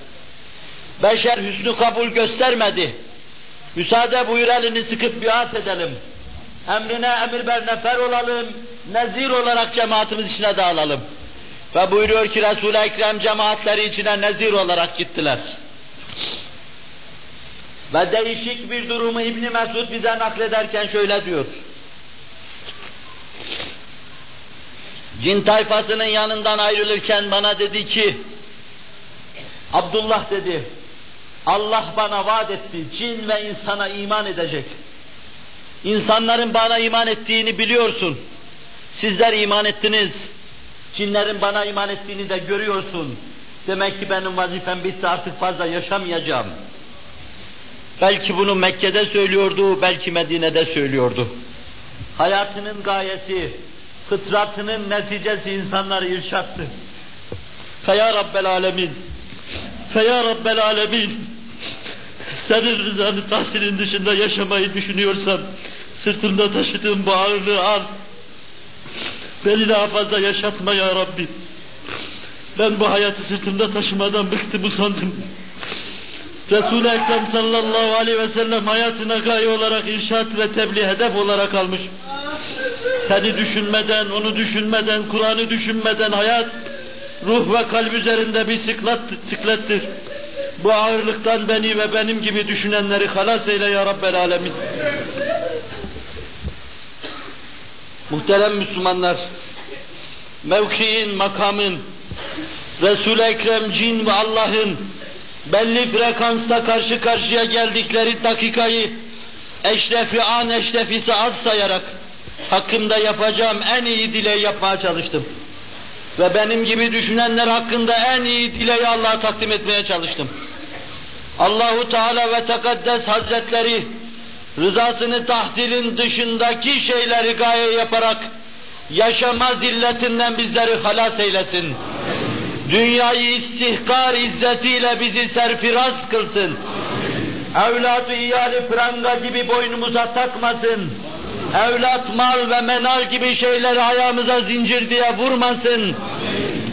Beşer hüsnü kabul göstermedi. Müsaade buyur elini sıkıp biat edelim. Emrine emir ber nefer olalım, nezir olarak cemaatimiz içine dağılalım. Ve buyuruyor ki Resul-i Ekrem cemaatleri içine nezir olarak gittiler. Ve değişik bir durumu İbni Mesud bize naklederken şöyle diyor. Cin tayfasının yanından ayrılırken bana dedi ki, Abdullah dedi, Allah bana vaat etti, cin ve insana iman edecek. İnsanların bana iman ettiğini biliyorsun. Sizler iman ettiniz. Cinlerin bana iman ettiğini de görüyorsun. Demek ki benim vazifem bitti artık fazla yaşamayacağım. Belki bunu Mekke'de söylüyordu, belki Medine'de söylüyordu. Hayatının gayesi, fıtratının neticesi insanları irşattı. Feya Rabbel Alemin, Feya Rabbel Alemin, senin rızanı tahsilin dışında yaşamayı düşünüyorsam, sırtımda taşıdığım bu ağırlığı al. Beni daha fazla yaşatma ya Rabbi. Ben bu hayatı sırtımda taşımadan bıktım usandım. Resul-i Ekrem sallallahu aleyhi ve sellem hayatına gaye olarak irşat ve tebliğ hedef olarak almış. Seni düşünmeden, onu düşünmeden, Kur'an'ı düşünmeden hayat, ruh ve kalp üzerinde bir siklet, siklettir. Bu ağırlıktan beni ve benim gibi düşünenleri halas eyle ya Rabbel Alemin. Muhterem Müslümanlar, mevkiin, makamın, Resul-i Ekrem cin ve Allah'ın belli frekansta karşı karşıya geldikleri dakikayı eşrefi an eşrefi saat sayarak hakkımda yapacağım en iyi dileği yapmaya çalıştım. Ve benim gibi düşünenler hakkında en iyi dileği Allah'a takdim etmeye çalıştım. Allahu Teala ve Tekaddes Hazretleri rızasını tahsilin dışındaki şeyleri gaye yaparak yaşama zilletinden bizleri halas eylesin. Dünyayı istihkar izzetiyle bizi serfiraz kılsın. Evladı iyali pranga gibi boynumuza takmasın. Evlat mal ve menal gibi şeyleri ayağımıza zincir diye vurmasın.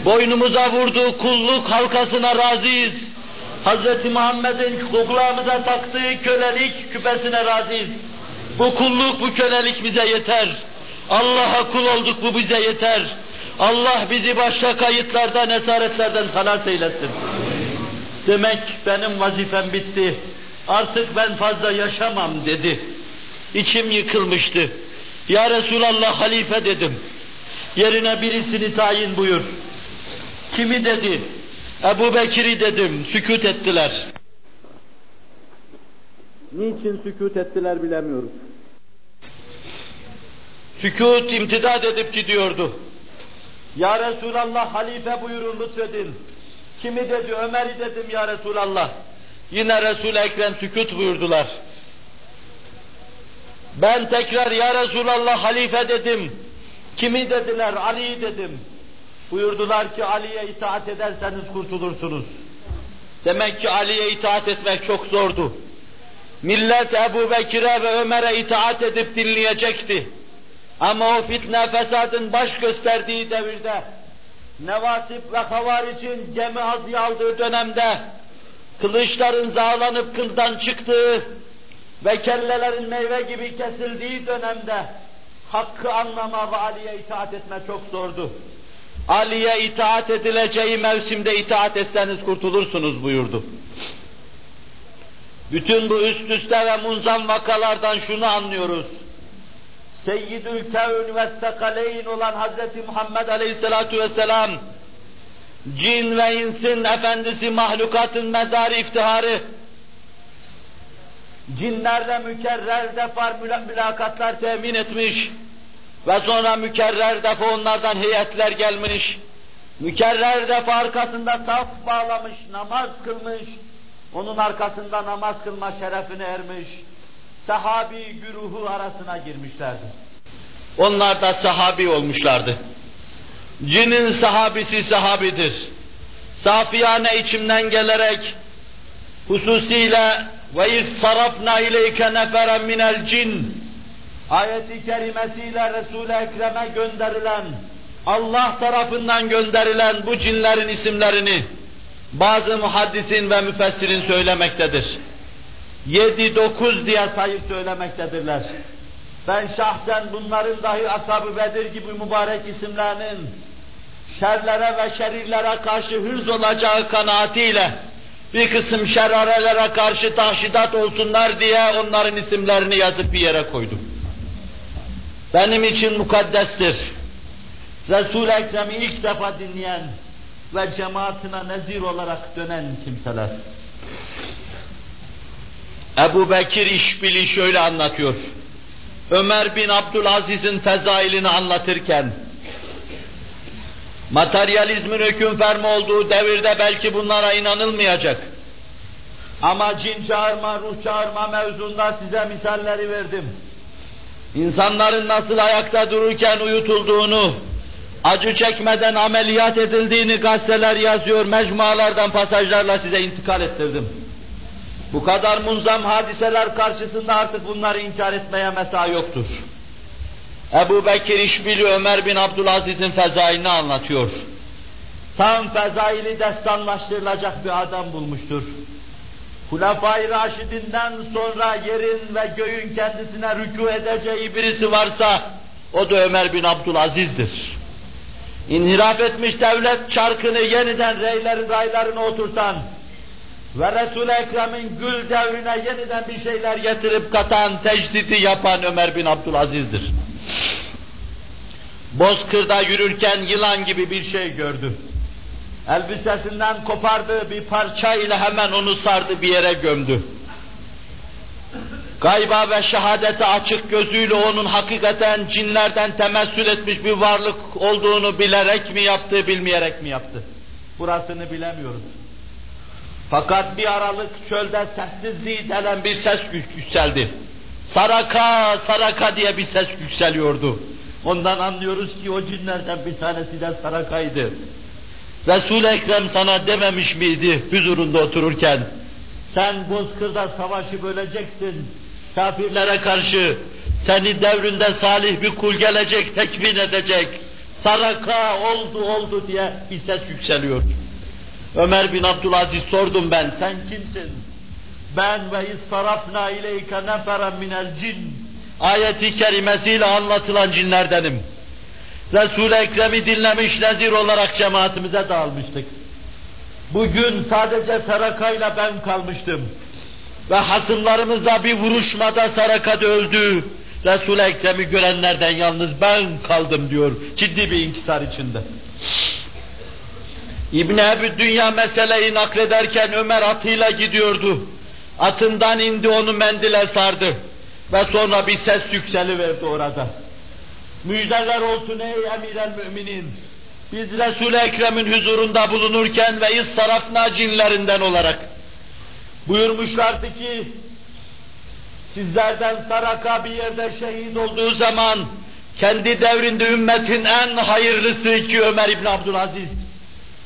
Boynumuza vurduğu kulluk halkasına razıyız. Hz. Muhammed'in kulağımıza taktığı kölelik küpesine razıyız. Bu kulluk, bu kölelik bize yeter. Allah'a kul olduk bu bize yeter. Allah bizi başka kayıtlardan, esaretlerden halas eylesin. Demek benim vazifem bitti. Artık ben fazla yaşamam dedi. İçim yıkılmıştı. Ya Resulallah halife dedim. Yerine birisini tayin buyur. Kimi dedi? Ebu Bekir'i dedim. Sükut ettiler. Niçin sükut ettiler bilemiyoruz. Sükut imtidad edip gidiyordu. Ya Resulallah halife buyurun lütfedin. Kimi dedi? Ömer'i dedim ya Resulallah. Yine Resul-i Ekrem sükut buyurdular. Ben tekrar ya Resulallah halife dedim. Kimi dediler? Ali'yi dedim. Buyurdular ki Ali'ye itaat ederseniz kurtulursunuz. Demek ki Ali'ye itaat etmek çok zordu. Millet Ebu Bekir'e ve Ömer'e itaat edip dinleyecekti. Ama o fitne fesadın baş gösterdiği devirde, Nevasip ve Havaric'in gemi azı aldığı dönemde, kılıçların zağlanıp kıldan çıktığı ve kellelerin meyve gibi kesildiği dönemde, hakkı anlama ve Ali'ye itaat etme çok zordu. Ali'ye itaat edileceği mevsimde itaat etseniz kurtulursunuz buyurdu. Bütün bu üst üste ve munzam vakalardan şunu anlıyoruz. Seyyidül Kevn ve Sekaleyn olan Hz. Muhammed Aleyhisselatu Vesselam, cin ve insin efendisi mahlukatın medarı iftiharı, cinlerle mükerrer defa mülakatlar temin etmiş ve sonra mükerrer defa onlardan heyetler gelmiş, mükerrer defa arkasında saf bağlamış, namaz kılmış, onun arkasında namaz kılma şerefine ermiş, sahabi güruhu arasına girmişlerdi. Onlar da sahabi olmuşlardı. Cinin sahabisi sahabidir. Safiyane içimden gelerek hususiyle ve sarafna ileyke neferen minel cin ayeti kerimesiyle Resul-i Ekrem'e gönderilen Allah tarafından gönderilen bu cinlerin isimlerini bazı muhaddisin ve müfessirin söylemektedir yedi dokuz diye sayıp söylemektedirler. Ben şahsen bunların dahi Ashab-ı Bedir gibi mübarek isimlerinin şerlere ve şerirlere karşı hırz olacağı kanaatiyle bir kısım şerarelere karşı tahşidat olsunlar diye onların isimlerini yazıp bir yere koydum. Benim için mukaddestir. Resul-i Ekrem'i ilk defa dinleyen ve cemaatine nezir olarak dönen kimseler. Ebu Bekir İşbili şöyle anlatıyor. Ömer bin Abdülaziz'in fezailini anlatırken, materyalizmin hüküm fermi olduğu devirde belki bunlara inanılmayacak. Ama cin çağırma, ruh çağırma mevzunda size misalleri verdim. İnsanların nasıl ayakta dururken uyutulduğunu, acı çekmeden ameliyat edildiğini gazeteler yazıyor, mecmualardan pasajlarla size intikal ettirdim. Bu kadar munzam hadiseler karşısında artık bunları inkar etmeye mesa yoktur. Ebu Bekir İşbili Ömer bin Abdülaziz'in fezailini anlatıyor. Tam fezaili destanlaştırılacak bir adam bulmuştur. Hulefai Raşidinden sonra yerin ve göğün kendisine rükû edeceği birisi varsa o da Ömer bin Abdülaziz'dir. İnhiraf etmiş devlet çarkını yeniden reylerin raylarına oturtan, ve Resul-i Ekrem'in gül devrine yeniden bir şeyler getirip katan, tecdidi yapan Ömer bin Abdülaziz'dir. Bozkır'da yürürken yılan gibi bir şey gördü. Elbisesinden kopardığı bir parça ile hemen onu sardı bir yere gömdü. gayba ve şehadete açık gözüyle onun hakikaten cinlerden temessül etmiş bir varlık olduğunu bilerek mi yaptı, bilmeyerek mi yaptı? Burasını bilemiyoruz. Fakat bir aralık çölde sessizliği delen bir ses yükseldi. Saraka, saraka diye bir ses yükseliyordu. Ondan anlıyoruz ki o cinlerden bir tanesi de sarakaydı. Resul-i Ekrem sana dememiş miydi huzurunda otururken? Sen bozkırda savaşı böleceksin. Kafirlere karşı seni devrinde salih bir kul gelecek, tekvin edecek. Saraka oldu oldu diye bir ses yükseliyor. Ömer bin Abdülaziz sordum ben, sen kimsin? Ben ve istarafna ileyke neferen minel cin. Ayeti kerimesiyle anlatılan cinlerdenim. Resul-i Ekrem'i dinlemiş nezir olarak cemaatimize dağılmıştık. Bugün sadece Saraka'yla ben kalmıştım. Ve hasımlarımızla bir vuruşmada Saraka'da öldü. Resul-i Ekrem'i görenlerden yalnız ben kaldım diyor. Ciddi bir inkisar içinde. İbn Ebi Dünya meseleyi naklederken Ömer atıyla gidiyordu. Atından indi onu mendile sardı. Ve sonra bir ses yükseliverdi orada. Müjdeler olsun ey emir müminin. Biz Resul-i Ekrem'in huzurunda bulunurken ve sarafna cinlerinden olarak buyurmuşlardı ki sizlerden Saraka bir yerde şehit olduğu zaman kendi devrinde ümmetin en hayırlısı ki Ömer İbn Abdülaziz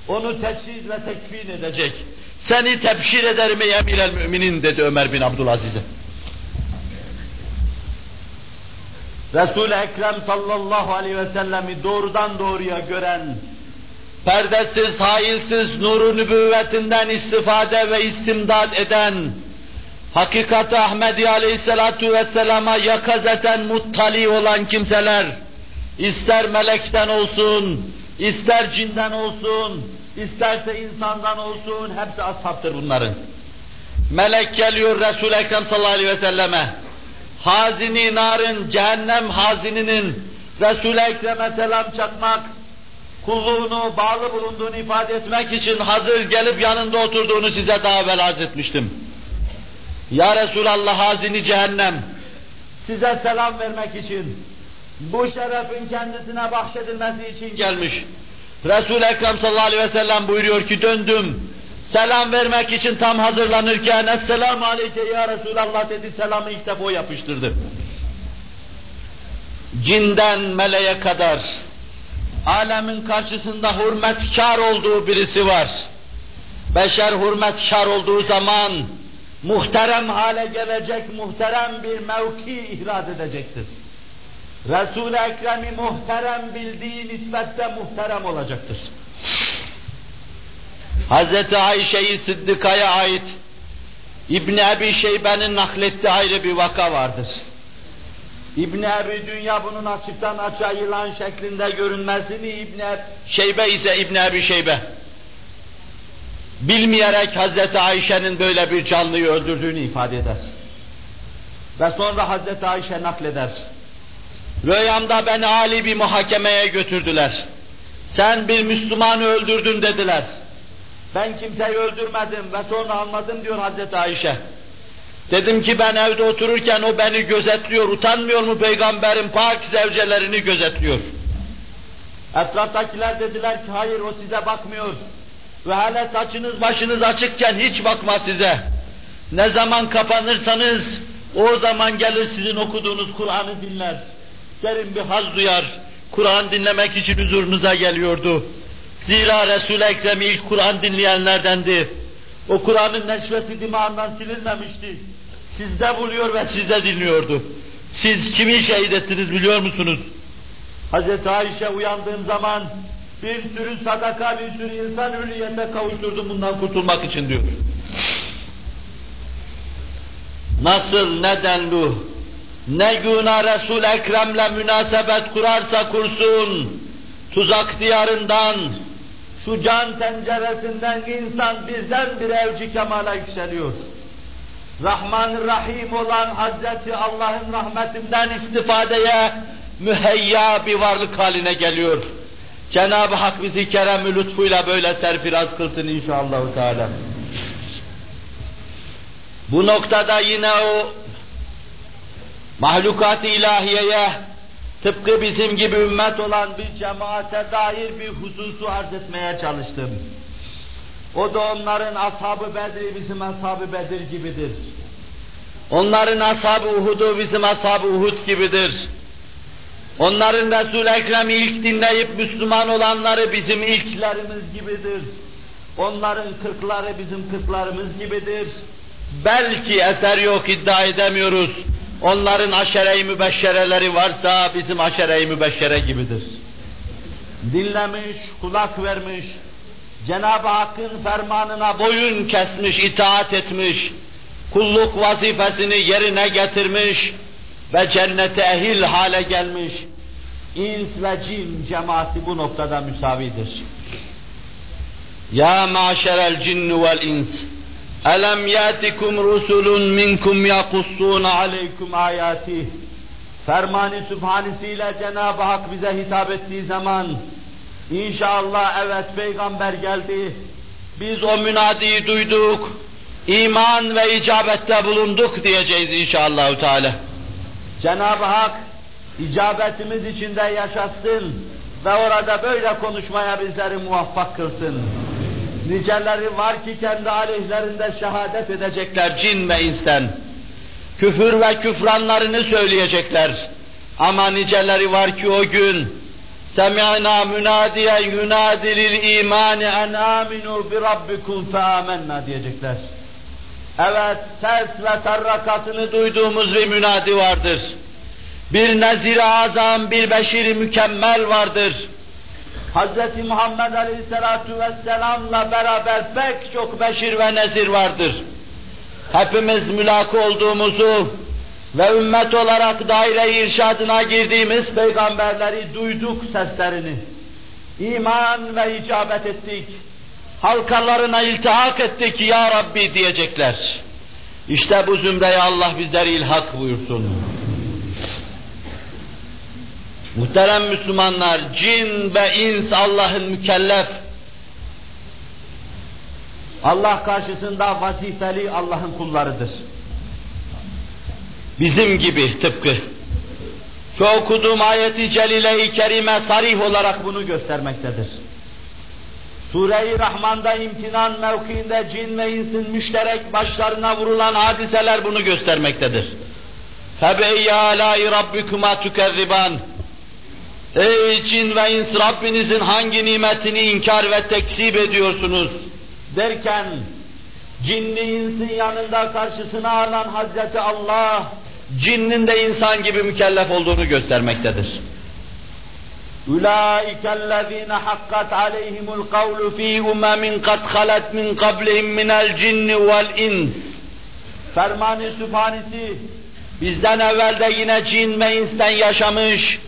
onu teçhiz ve tekfin edecek. Seni tebşir ederim ey emir el müminin dedi Ömer bin Abdülaziz'e. Resul-i Ekrem sallallahu aleyhi ve sellemi doğrudan doğruya gören, perdesiz, hailsiz nuru nübüvvetinden istifade ve istimdad eden, hakikati Ahmedi aleyhissalatu vesselama yakazeten muttali olan kimseler, ister melekten olsun, ister cinden olsun, isterse insandan olsun, hepsi ashabtır bunların. Melek geliyor Resul-i Ekrem sallallahu aleyhi ve selleme, hazini narın, cehennem hazininin Resul-i Ekrem'e selam çakmak, kulluğunu, bağlı bulunduğunu ifade etmek için hazır gelip yanında oturduğunu size daha evvel arz etmiştim. Ya Resulallah hazini cehennem, size selam vermek için, bu şerefin kendisine bahşedilmesi için gelmiş. Resul-i Ekrem sallallahu aleyhi ve sellem buyuruyor ki döndüm, Selam vermek için tam hazırlanırken Esselamu Aleyke ya Resulallah dedi selamı ilk defa o yapıştırdı. Cinden meleğe kadar alemin karşısında hürmetkar olduğu birisi var. Beşer hürmetkar olduğu zaman muhterem hale gelecek, muhterem bir mevki ihrad edecektir. Resul-i Ekrem'i muhterem bildiği nispette muhterem olacaktır. Hz. Ayşe-i Sıddıka'ya ait İbn Ebi Şeybe'nin naklettiği ayrı bir vaka vardır. İbn Ebi Dünya bunun açıktan açığa yılan şeklinde görünmesini İbn Şeybe ise İbn Ebi Şeybe bilmeyerek Hz. Ayşe'nin böyle bir canlıyı öldürdüğünü ifade eder. Ve sonra Hz. Ayşe nakleder. Rüyamda beni Ali bir muhakemeye götürdüler. Sen bir Müslümanı öldürdün dediler. Ben kimseyi öldürmedim ve sonra anladım diyor Hazreti Ayşe. Dedim ki ben evde otururken o beni gözetliyor, utanmıyor mu peygamberin pak zevcelerini gözetliyor. Etraftakiler dediler ki hayır o size bakmıyor. Ve hele saçınız başınız açıkken hiç bakma size. Ne zaman kapanırsanız o zaman gelir sizin okuduğunuz Kur'an'ı dinler. Derin bir haz duyar. Kur'an dinlemek için huzurunuza geliyordu. Zira Resul-i Ekrem ilk Kur'an dinleyenlerdendi. O Kur'an'ın neşvesi dimağından silinmemişti. Sizde buluyor ve sizde dinliyordu. Siz kimi şehit ettiniz biliyor musunuz? Hz. Ayşe uyandığım zaman bir sürü sadaka, bir sürü insan hürriyete kavuşturdum bundan kurtulmak için diyor. Nasıl, neden bu? Ne güna Resul-i Ekrem'le münasebet kurarsa kursun, tuzak diyarından, şu can tenceresinden insan birden bir evci kemala yükseliyor. Rahman Rahim olan Hazreti Allah'ın rahmetinden istifadeye müheyya bir varlık haline geliyor. Cenab-ı Hak bizi kerem lütfuyla böyle serfiraz kılsın inşallah. Teala. Bu noktada yine o mahlukat-ı ilahiyeye tıpkı bizim gibi ümmet olan bir cemaate dair bir hususu arz etmeye çalıştım. O da onların ashab-ı bedri bizim ashab-ı bedir gibidir. Onların ashab-ı Uhud'u bizim ashab-ı Uhud gibidir. Onların Resul-i Ekrem'i ilk dinleyip Müslüman olanları bizim ilklerimiz gibidir. Onların kırkları bizim kırklarımız gibidir. Belki eser yok iddia edemiyoruz. Onların aşere-i mübeşşereleri varsa bizim aşere-i mübeşşere gibidir. Dinlemiş, kulak vermiş, Cenab-ı Hakk'ın fermanına boyun kesmiş, itaat etmiş, kulluk vazifesini yerine getirmiş ve cennete ehil hale gelmiş. İns ve cin cemaati bu noktada müsavidir. Ya maşerel cinni vel ins Elem yatikum rusulun minkum yakussuna aleykum ayati Fermani Sübhanesiyle Cenab-ı Hak bize hitap ettiği zaman İnşallah evet peygamber geldi. Biz o münadiyi duyduk. iman ve icabette bulunduk diyeceğiz inşallah Teala. Cenab-ı Hak icabetimiz içinde yaşasın ve orada böyle konuşmaya bizleri muvaffak kılsın. Niceleri var ki kendi aleyhlerinde şehadet edecekler cin ve insten. Küfür ve küfranlarını söyleyecekler. Ama niceleri var ki o gün Sem'ana münadiyen yunadi lil imani en aminu bi rabbikum fe amennâ diyecekler. Evet, ses ve tarrakatını duyduğumuz bir münadi vardır. Bir nezir azam, bir beşiri mükemmel vardır. Hz. Muhammed Aleyhisselatü Vesselam'la beraber pek çok beşir ve nezir vardır. Hepimiz mülakı olduğumuzu, ve ümmet olarak daire-i irşadına girdiğimiz peygamberleri duyduk seslerini. İman ve icabet ettik. Halkalarına iltihak ettik ya Rabbi diyecekler. İşte bu zümreye Allah bizleri ilhak buyursun. Muhterem Müslümanlar, cin ve ins Allah'ın mükellef, Allah karşısında vazifeli Allah'ın kullarıdır. Bizim gibi tıpkı. Şu okuduğum ayeti celile-i kerime sarih olarak bunu göstermektedir. Sure-i Rahman'da imtinan mevkiinde cin ve insin müşterek başlarına vurulan hadiseler bunu göstermektedir. فَبَيَّ عَلَٰي رَبِّكُمَا تُكَذِّبَانِ Ey cin ve ins Rabbinizin hangi nimetini inkar ve tekzip ediyorsunuz derken cinli insin yanında karşısına alan Hazreti Allah cinnin de insan gibi mükellef olduğunu göstermektedir. اُولَٰئِكَ الَّذ۪ينَ حَقَّتْ عَلَيْهِمُ الْقَوْلُ ف۪ي اُمَمٍ قَدْ خَلَتْ مِنْ قَبْلِهِمْ مِنَ الْجِنِّ وَالْاِنْسِ Ferman-ı Sübhanesi, bizden evvel de yine cin ve insten yaşamış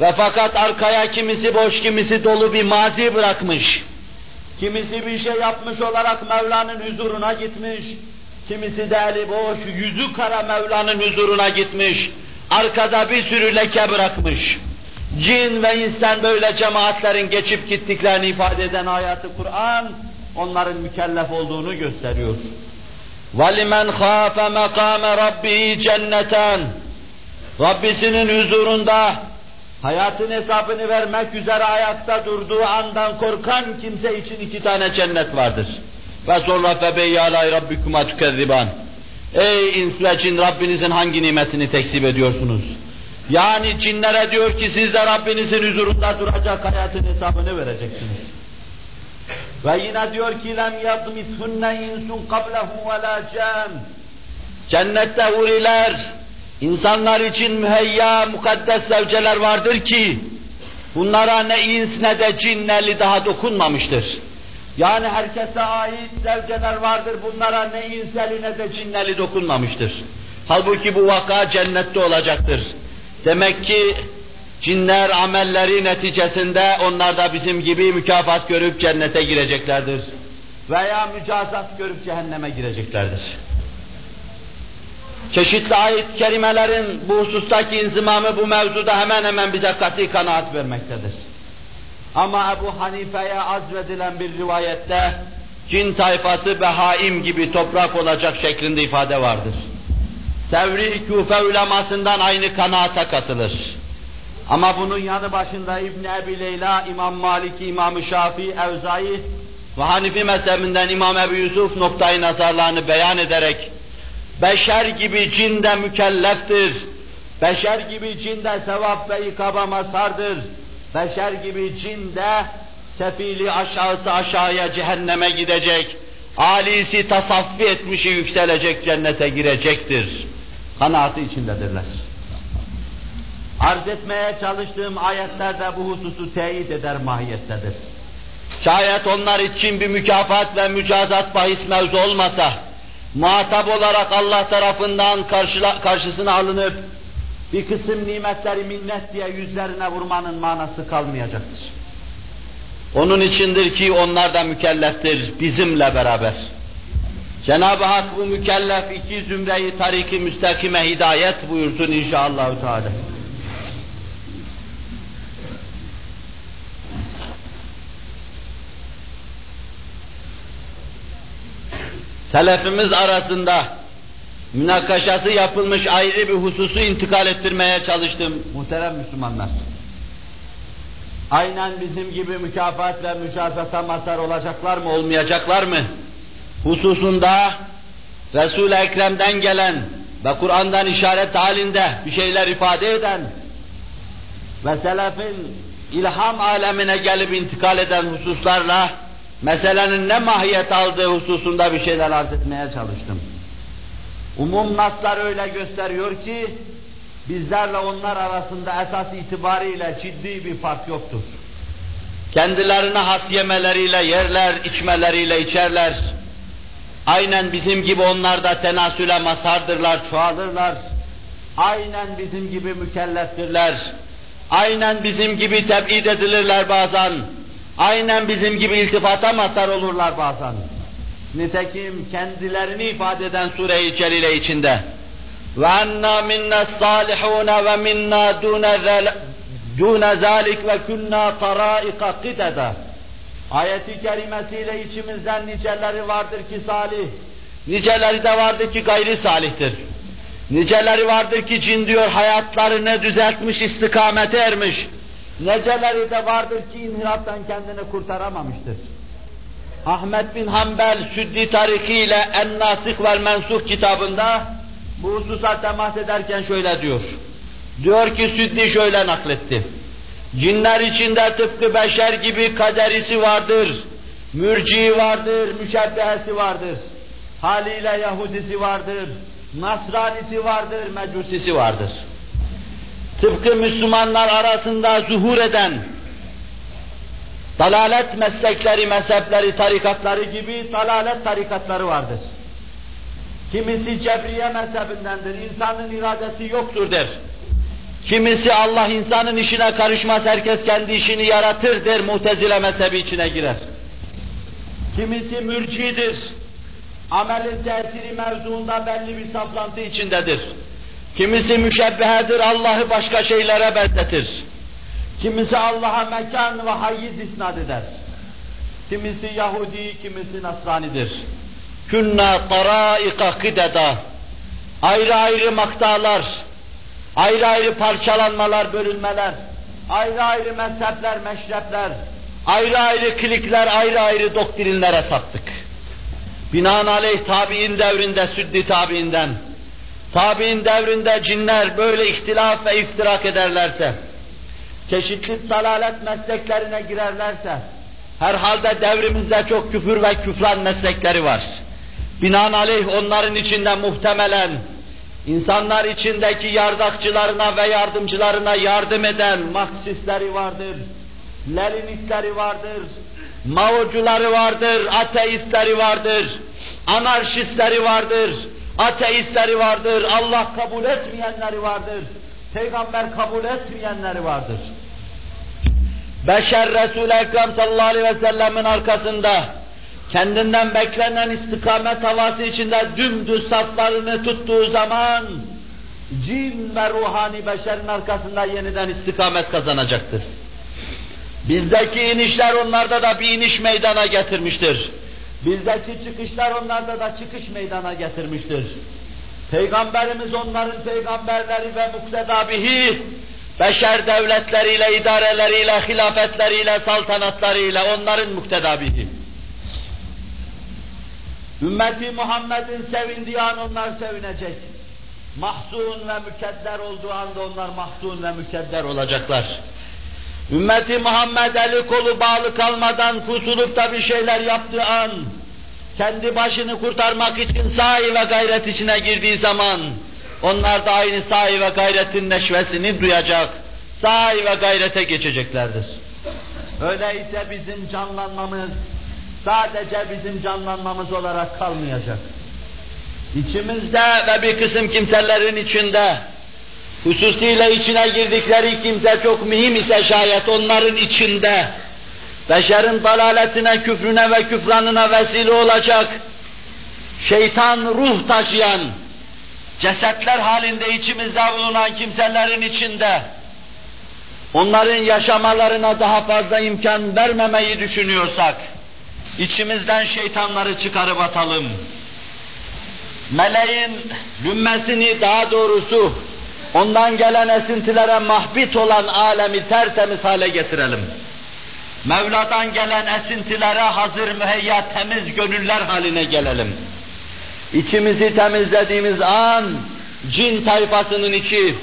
ve fakat arkaya kimisi boş, kimisi dolu bir mazi bırakmış. Kimisi bir şey yapmış olarak Mevla'nın huzuruna gitmiş, Kimisi de eli boş, yüzü kara Mevla'nın huzuruna gitmiş. Arkada bir sürü leke bırakmış. Cin ve insan böyle cemaatlerin geçip gittiklerini ifade eden ayatı Kur'an, onların mükellef olduğunu gösteriyor. وَلِمَنْ خَافَ مَقَامَ رَبِّهِ cenneten. Rabbisinin huzurunda hayatın hesabını vermek üzere ayakta durduğu andan korkan kimse için iki tane cennet vardır. Ve sonra febeyye alay rabbikuma tükezziban. Ey ins ve cin Rabbinizin hangi nimetini tekzip ediyorsunuz? Yani cinlere diyor ki siz de Rabbinizin huzurunda duracak hayatın hesabını vereceksiniz. Ve yine diyor ki lem yadmithunne insun qablehu ve la. Cennette huriler, insanlar için müheyya mukaddes zevceler vardır ki bunlara ne ins ne de cin neli daha dokunmamıştır. Yani herkese ait zevceler vardır, bunlara ne inseli ne de cinneli dokunmamıştır. Halbuki bu vaka cennette olacaktır. Demek ki cinler amelleri neticesinde onlar da bizim gibi mükafat görüp cennete gireceklerdir. Veya mücazat görüp cehenneme gireceklerdir. Çeşitli ayet kerimelerin bu husustaki inzimamı bu mevzuda hemen hemen bize kat'i kanaat vermektedir. Ama Ebu Hanife'ye azvedilen bir rivayette cin tayfası behaim gibi toprak olacak şeklinde ifade vardır. Sevri Küfe ulemasından aynı kanaata katılır. Ama bunun yanı başında İbn Ebi Leyla, İmam Maliki, İmam Şafii, Evzai ve Hanifi mezhebinden İmam Ebu Yusuf noktayı nazarlarını beyan ederek beşer gibi cin de mükelleftir. Beşer gibi cin de sevap ve ikaba mazhardır. Beşer gibi cin de sefili aşağısı aşağıya cehenneme gidecek. Alisi tasaffi etmişi yükselecek cennete girecektir. Kanaatı içindedirler. Arz etmeye çalıştığım ayetlerde bu hususu teyit eder mahiyettedir. Şayet onlar için bir mükafat ve mücazat bahis mevzu olmasa, muhatap olarak Allah tarafından karşıla, karşısına alınıp bir kısım nimetleri minnet diye yüzlerine vurmanın manası kalmayacaktır. Onun içindir ki onlar da mükelleftir bizimle beraber. Cenab-ı Hak bu mükellef iki zümreyi tariki müstakime hidayet buyursun inşallah. Teala. Selefimiz arasında münakaşası yapılmış ayrı bir hususu intikal ettirmeye çalıştım muhterem Müslümanlar. Aynen bizim gibi mükafat ve mükazata mazhar olacaklar mı, olmayacaklar mı? Hususunda Resul-i Ekrem'den gelen ve Kur'an'dan işaret halinde bir şeyler ifade eden ve selefin ilham alemine gelip intikal eden hususlarla meselenin ne mahiyet aldığı hususunda bir şeyler arz etmeye çalıştım. Umum naslar öyle gösteriyor ki bizlerle onlar arasında esas itibariyle ciddi bir fark yoktur. Kendilerine has yemeleriyle yerler, içmeleriyle içerler. Aynen bizim gibi onlar da tenasüle mazhardırlar, çoğalırlar. Aynen bizim gibi mükelleftirler. Aynen bizim gibi tebid edilirler bazen. Aynen bizim gibi iltifata mazhar olurlar bazen. Nitekim kendilerini ifade eden sure-i celile içinde ve enna minna salihun ve minna dune zalik ve kunna taraika kidede ayeti kerimesiyle içimizden niceleri vardır ki salih niceleri de vardır ki gayri salihtir. Niceleri vardır ki cin diyor hayatlarını düzeltmiş istikamete ermiş. Neceleri de vardır ki inhirattan kendini kurtaramamıştır. Ahmet bin Hanbel Süddi Tariki ile En-Nasih vel Mensuh kitabında bu hususa temas ederken şöyle diyor. Diyor ki Süddi şöyle nakletti. Cinler içinde tıpkı beşer gibi kaderisi vardır, mürciği vardır, müşebbehesi vardır. Haliyle Yahudisi vardır, Nasranisi vardır, Mecusisi vardır. Tıpkı Müslümanlar arasında zuhur eden, dalalet meslekleri, mezhepleri, tarikatları gibi dalalet tarikatları vardır. Kimisi Cebriye mezhebindendir, insanın iradesi yoktur der. Kimisi Allah insanın işine karışmaz, herkes kendi işini yaratır der, mutezile mezhebi içine girer. Kimisi mürcidir, amelin tesiri mevzuunda belli bir saplantı içindedir. Kimisi müşebbehedir, Allah'ı başka şeylere benzetir. Kimisi Allah'a mekan ve hayyiz isnat eder. Kimisi Yahudi, kimisi Nasranidir. Künna taraika kıdeda. Ayrı ayrı maktalar, ayrı ayrı parçalanmalar, bölünmeler, ayrı ayrı mezhepler, meşrepler, ayrı ayrı klikler, ayrı ayrı doktrinlere sattık. Binaenaleyh tabi'in devrinde, süddi tabi'inden, tabi'in devrinde cinler böyle ihtilaf ve iftirak ederlerse, çeşitli dalalet mesleklerine girerlerse, herhalde devrimizde çok küfür ve küfran meslekleri var. Binaenaleyh onların içinde muhtemelen insanlar içindeki yardakçılarına ve yardımcılarına yardım eden Marksistleri vardır, Leninistleri vardır, Maocuları vardır, ateistleri vardır, anarşistleri vardır, ateistleri vardır, Allah kabul etmeyenleri vardır, peygamber kabul etmeyenleri vardır. Beşer Resul-i Ekrem sallallahu aleyhi ve sellemin arkasında kendinden beklenen istikamet havası içinde dümdüz saflarını tuttuğu zaman cin ve ruhani beşerin arkasında yeniden istikamet kazanacaktır. Bizdeki inişler onlarda da bir iniş meydana getirmiştir. Bizdeki çıkışlar onlarda da çıkış meydana getirmiştir. Peygamberimiz onların peygamberleri ve muktedabihi, beşer devletleriyle, idareleriyle, hilafetleriyle, saltanatlarıyla onların muktedabihi. Ümmeti Muhammed'in sevindiği an onlar sevinecek. Mahzun ve mükedder olduğu anda onlar mahzun ve mükedder olacaklar. Ümmeti Muhammed eli kolu bağlı kalmadan kurtulup da bir şeyler yaptığı an, kendi başını kurtarmak için sahi ve gayret içine girdiği zaman, onlar da aynı sahi ve gayretin neşvesini duyacak, sahi ve gayrete geçeceklerdir. Öyleyse bizim canlanmamız, sadece bizim canlanmamız olarak kalmayacak. İçimizde ve bir kısım kimselerin içinde, hususiyle içine girdikleri kimse çok mühim ise şayet onların içinde, beşerin dalaletine, küfrüne ve küfranına vesile olacak, şeytan ruh taşıyan, cesetler halinde içimizde bulunan kimselerin içinde, onların yaşamalarına daha fazla imkan vermemeyi düşünüyorsak, içimizden şeytanları çıkarıp atalım. Meleğin lümmesini daha doğrusu ondan gelen esintilere mahbit olan alemi tertemiz hale getirelim. Mevla'dan gelen esintilere hazır müheyya temiz gönüller haline gelelim. İçimizi temizlediğimiz an cin tayfasının içi,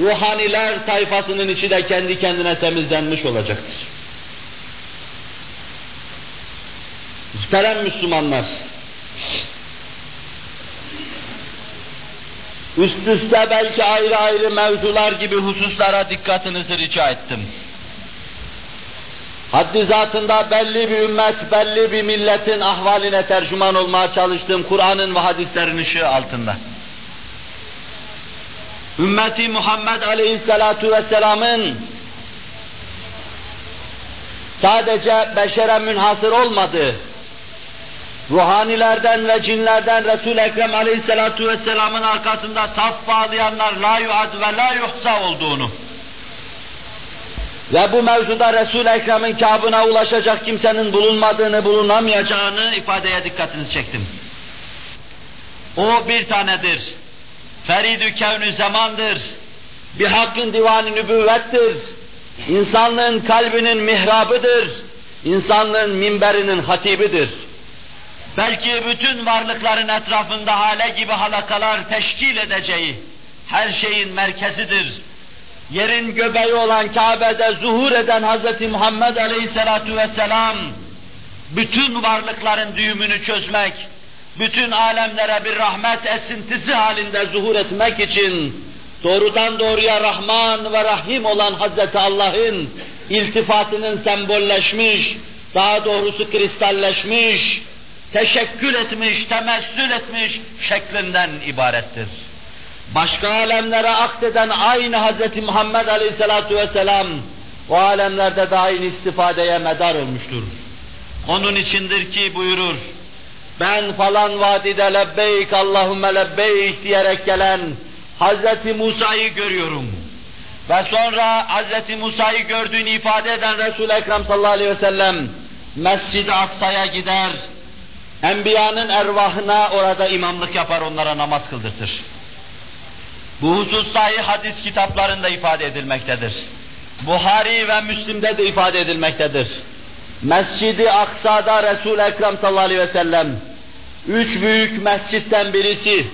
ruhaniler tayfasının içi de kendi kendine temizlenmiş olacaktır. Muhterem Müslümanlar, üst üste belki ayrı ayrı mevzular gibi hususlara dikkatinizi rica ettim. Haddi zatında belli bir ümmet, belli bir milletin ahvaline tercüman olmaya çalıştım Kur'an'ın ve hadislerin ışığı altında. Ümmeti Muhammed Aleyhisselatu Vesselam'ın sadece beşere münhasır olmadığı, ruhanilerden ve cinlerden Resul-i Ekrem Aleyhisselatu Vesselam'ın arkasında saf bağlayanlar la yuad ve la yuhsa olduğunu ve bu mevzuda Resul-i Ekrem'in kabına ulaşacak kimsenin bulunmadığını, bulunamayacağını ifadeye dikkatinizi çektim. O bir tanedir. Feridü kevnü zamandır. Bir hakkın divanı nübüvvettir. İnsanlığın kalbinin mihrabıdır. İnsanlığın minberinin hatibidir. Belki bütün varlıkların etrafında hale gibi halakalar teşkil edeceği her şeyin merkezidir yerin göbeği olan Kabe'de zuhur eden Hz. Muhammed Aleyhisselatu Vesselam, bütün varlıkların düğümünü çözmek, bütün alemlere bir rahmet esintisi halinde zuhur etmek için, doğrudan doğruya Rahman ve Rahim olan Hz. Allah'ın iltifatının sembolleşmiş, daha doğrusu kristalleşmiş, teşekkül etmiş, temessül etmiş şeklinden ibarettir başka alemlere akseden aynı Hz. Muhammed Aleyhisselatü Vesselam o alemlerde de aynı istifadeye medar olmuştur. Onun içindir ki buyurur, ben falan vadide lebbeyk Allahümme lebbeyk diyerek gelen Hz. Musa'yı görüyorum. Ve sonra Hz. Musa'yı gördüğünü ifade eden Resul-i Ekrem sallallahu aleyhi ve sellem Mescid-i Aksa'ya gider, Enbiyanın ervahına orada imamlık yapar, onlara namaz kıldırtır. Bu husus sahih hadis kitaplarında ifade edilmektedir. Buhari ve Müslim'de de ifade edilmektedir. Mescidi Aksa'da Resul-i Ekrem sallallahu aleyhi ve sellem, üç büyük mescitten birisi,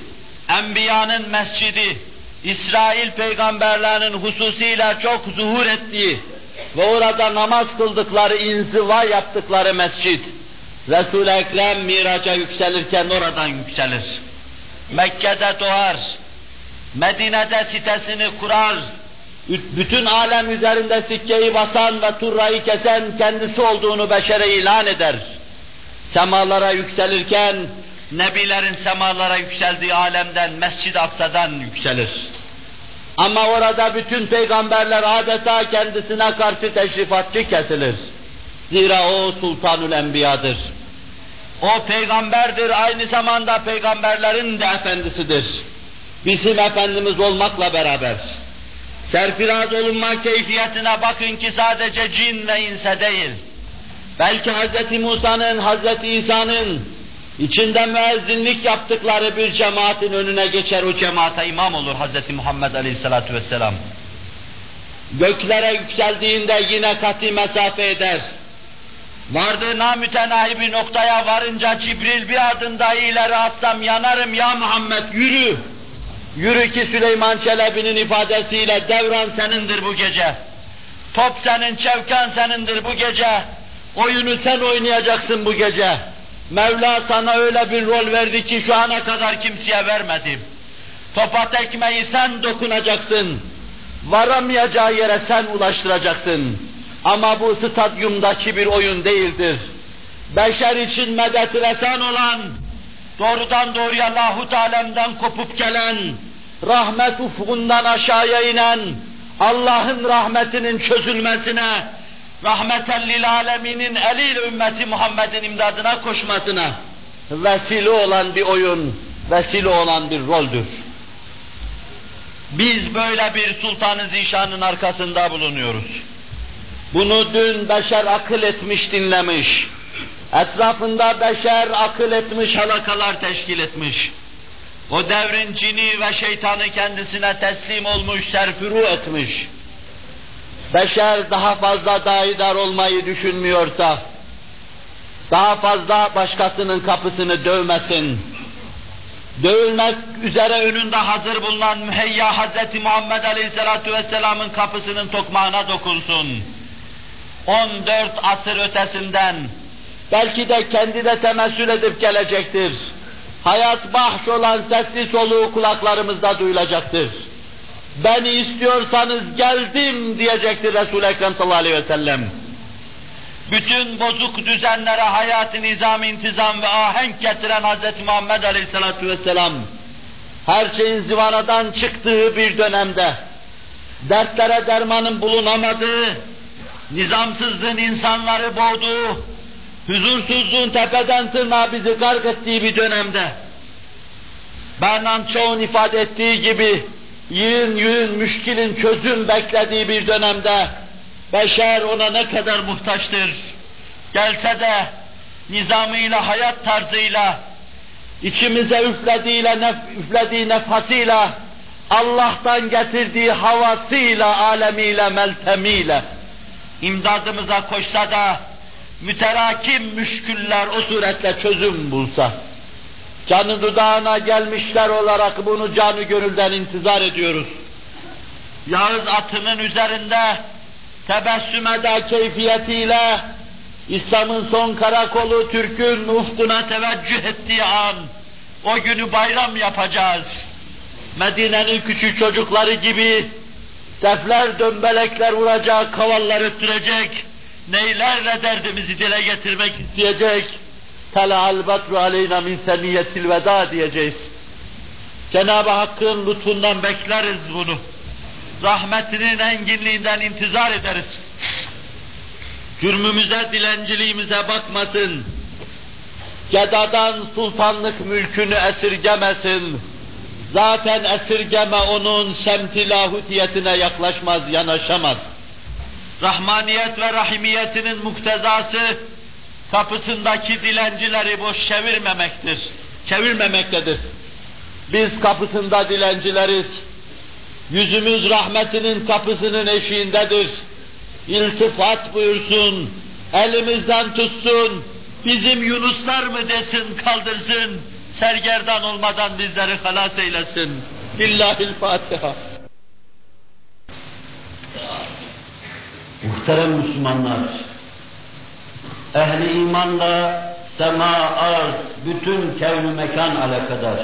Enbiya'nın mescidi, İsrail peygamberlerinin hususiyle çok zuhur ettiği ve orada namaz kıldıkları, inziva yaptıkları mescid. Resul-i Ekrem miraca yükselirken oradan yükselir. Mekke'de doğar, Medine'de sitesini kurar, bütün alem üzerinde sikkeyi basan ve turrayı kesen kendisi olduğunu beşere ilan eder. Semalara yükselirken, Nebilerin semalara yükseldiği alemden, Mescid-i Aksa'dan yükselir. Ama orada bütün peygamberler adeta kendisine karşı teşrifatçı kesilir. Zira o Sultanül Enbiya'dır. O peygamberdir, aynı zamanda peygamberlerin de efendisidir bizim Efendimiz olmakla beraber serfiraz olunma keyfiyetine bakın ki sadece cin ve inse değil, belki Hz. Musa'nın, Hz. İsa'nın içinde müezzinlik yaptıkları bir cemaatin önüne geçer, o cemaate imam olur Hz. Muhammed Aleyhisselatü Vesselam. Göklere yükseldiğinde yine kati mesafe eder. Vardığı namütenahi bir noktaya varınca Cibril bir adım daha ileri atsam yanarım ya Muhammed yürü. Yürü ki Süleyman Çelebi'nin ifadesiyle devran senindir bu gece. Top senin, çevken senindir bu gece. Oyunu sen oynayacaksın bu gece. Mevla sana öyle bir rol verdi ki şu ana kadar kimseye vermedim. Topa tekmeyi sen dokunacaksın. Varamayacağı yere sen ulaştıracaksın. Ama bu stadyumdaki bir oyun değildir. Beşer için medet resan olan, doğrudan doğruya lahut alemden kopup gelen, rahmet ufkundan aşağıya inen, Allah'ın rahmetinin çözülmesine, rahmeten lil aleminin eliyle ümmeti Muhammed'in imdadına koşmasına vesile olan bir oyun, vesile olan bir roldür. Biz böyle bir sultanı zişanın arkasında bulunuyoruz. Bunu dün beşer akıl etmiş dinlemiş. Etrafında beşer akıl etmiş halakalar teşkil etmiş. O devrin cini ve şeytanı kendisine teslim olmuş, serfuru etmiş. Beşer daha fazla daidar olmayı düşünmüyorsa, daha fazla başkasının kapısını dövmesin. Dövülmek üzere önünde hazır bulunan müheyya Hz. Muhammed Aleyhisselatü Vesselam'ın kapısının tokmağına dokunsun. 14 asır ötesinden, belki de kendi de temessül edip gelecektir hayat bahş olan sesli soluğu kulaklarımızda duyulacaktır. Beni istiyorsanız geldim diyecektir Resul-i Ekrem sallallahu aleyhi ve sellem. Bütün bozuk düzenlere hayat-ı nizam, intizam ve ahenk getiren Hz. Muhammed aleyhissalatu vesselam, her şeyin zivanadan çıktığı bir dönemde, dertlere dermanın bulunamadığı, nizamsızlığın insanları boğduğu, huzursuzluğun tepeden tırnağa bizi kark ettiği bir dönemde, Bernan çoğun ifade ettiği gibi, yığın yığın müşkilin çözüm beklediği bir dönemde, beşer ona ne kadar muhtaçtır. Gelse de nizamıyla, hayat tarzıyla, içimize üflediğiyle, nef üflediği nefasıyla, Allah'tan getirdiği havasıyla, alemiyle, meltemiyle, imdadımıza koşsa da, müterakim müşküller o suretle çözüm bulsa, canı dudağına gelmişler olarak bunu canı gönülden intizar ediyoruz. Yağız atının üzerinde tebessüm eda keyfiyetiyle İslam'ın son karakolu Türk'ün ufkuna teveccüh ettiği an o günü bayram yapacağız. Medine'nin küçük çocukları gibi defler dömbelekler vuracak, kavallar öttürecek, neylerle derdimizi dile getirmek isteyecek. Tela'al betru aleyna min seniyetil veda diyeceğiz. Cenab-ı Hakk'ın lütfundan bekleriz bunu. Rahmetinin enginliğinden intizar ederiz. Cürmümüze, dilenciliğimize bakmasın. Gedadan sultanlık mülkünü esirgemesin. Zaten esirgeme onun semti lahutiyetine yaklaşmaz, yanaşamaz rahmaniyet ve rahimiyetinin muktezası kapısındaki dilencileri boş çevirmemektir. Çevirmemektedir. Biz kapısında dilencileriz. Yüzümüz rahmetinin kapısının eşiğindedir. İltifat buyursun, elimizden tutsun, bizim Yunuslar mı desin, kaldırsın, sergerdan olmadan bizleri halas eylesin. Billahil Fatiha. Muhterem Müslümanlar, ehli imanla sema, arz, bütün kevn mekan alakadar.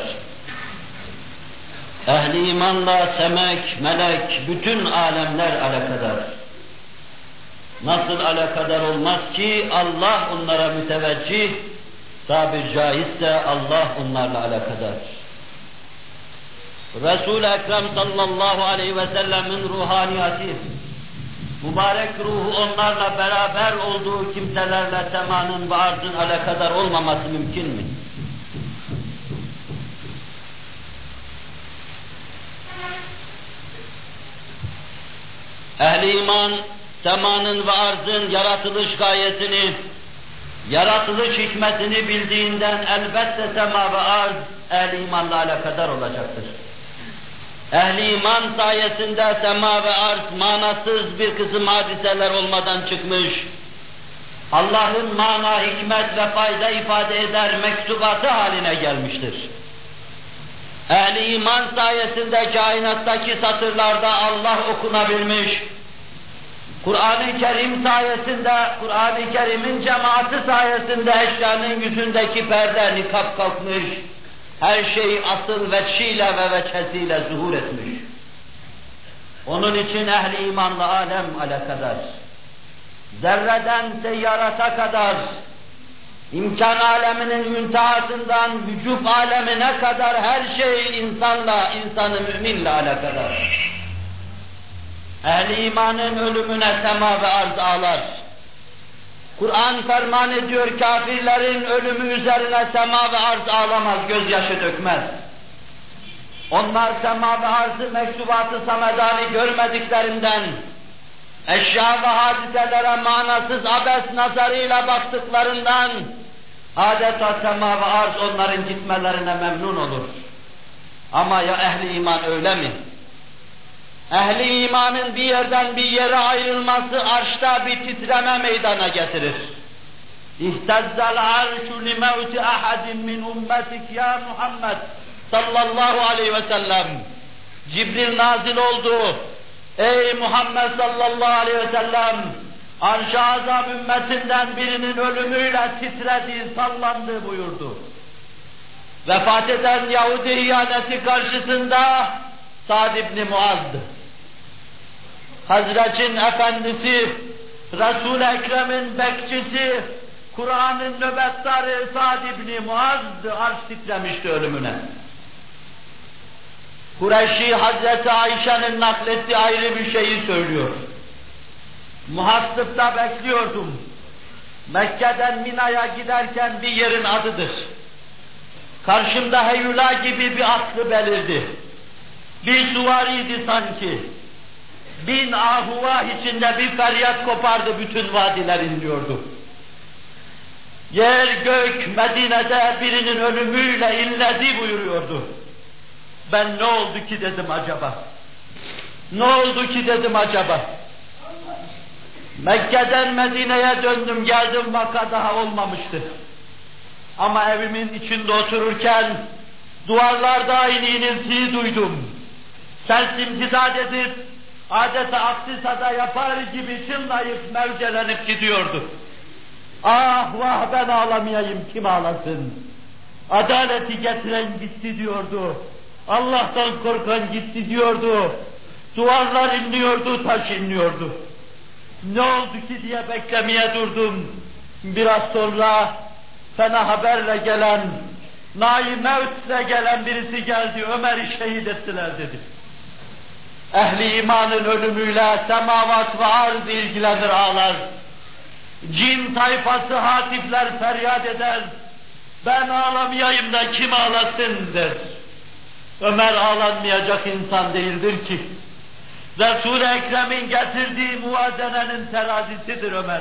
Ehli imanla semek, melek, bütün alemler alakadar. Nasıl alakadar olmaz ki Allah onlara müteveccih, tabir caizse Allah onlarla alakadar. Resul-i Ekrem sallallahu aleyhi ve sellemin ruhaniyeti, mübarek ruhu onlarla beraber olduğu kimselerle semanın ve arzın alakadar olmaması mümkün mü? Ehli iman, semanın ve arzın yaratılış gayesini yaratılış hikmetini bildiğinden elbette sema ve arz ehli imanla alakadar olacaktır. Ehli iman sayesinde sema ve arz manasız bir kısım hadiseler olmadan çıkmış, Allah'ın mana, hikmet ve fayda ifade eder mektubatı haline gelmiştir. Ehli iman sayesinde kainattaki satırlarda Allah okunabilmiş, Kur'an-ı Kerim sayesinde, Kur'an-ı Kerim'in cemaati sayesinde eşyanın yüzündeki perde nikap kalkmış, her şey asıl veçhiyle ve veçhesiyle zuhur etmiş. Onun için ehli imanla alem alakadar. Zerreden seyyarata kadar, imkan aleminin müntehasından vücut alemine kadar her şey insanla, insanı müminle alakadar. Ehli imanın ölümüne sema ve arz ağlar. Kur'an ferman ediyor kafirlerin ölümü üzerine sema ve arz ağlamaz, gözyaşı dökmez. Onlar sema ve arzı mektubatı samedani görmediklerinden, eşya ve hadiselere manasız abes nazarıyla baktıklarından, adeta sema ve arz onların gitmelerine memnun olur. Ama ya ehli iman öyle mi? Ehli imanın bir yerden bir yere ayrılması arşta bir titreme meydana getirir. İhtezzel arşu li mevti ahadin min ummetik ya Muhammed sallallahu aleyhi ve sellem. Cibril nazil oldu. Ey Muhammed sallallahu aleyhi ve sellem arş-ı azam ümmetinden birinin ölümüyle titredi, sallandı buyurdu. Vefat eden Yahudi ihaneti karşısında Sa'd ibn Muaz'dı. Hazretin efendisi, Resul-i Ekrem'in bekçisi, Kur'an'ın nöbettarı Sa'd ibn Muaz'dı, arş titremişti ölümüne. Kureyşi Hazreti Ayşe'nin naklettiği ayrı bir şeyi söylüyor. Muhassıpta bekliyordum. Mekke'den Mina'ya giderken bir yerin adıdır. Karşımda heyula gibi bir atlı belirdi. Bir suvariydi sanki. Bin ahuva içinde bir feryat kopardı, bütün vadiler inliyordu. Yer gök Medine'de birinin ölümüyle inledi buyuruyordu. Ben ne oldu ki dedim acaba? Ne oldu ki dedim acaba? Mekke'den Medine'ye döndüm, geldim vaka daha olmamıştı. Ama evimin içinde otururken duvarlarda aynı iniltiyi duydum. Ses imtidad edip adeta aktisada yapar gibi çınlayıp mevcelenip gidiyordu. Ah vah ben ağlamayayım kim ağlasın? Adaleti getiren gitti diyordu. Allah'tan korkan gitti diyordu. Duvarlar inliyordu, taş inliyordu. Ne oldu ki diye beklemeye durdum. Biraz sonra fena haberle gelen, nayi mevtle gelen birisi geldi, Ömer'i şehit ettiler dedi. Ehli imanın ölümüyle semavat ve arz ilgilenir ağlar. Cin tayfası hatifler feryat eder. Ben ağlamayayım da kim ağlasın der. Ömer ağlanmayacak insan değildir ki. Resul-i Ekrem'in getirdiği muvazenenin terazisidir Ömer.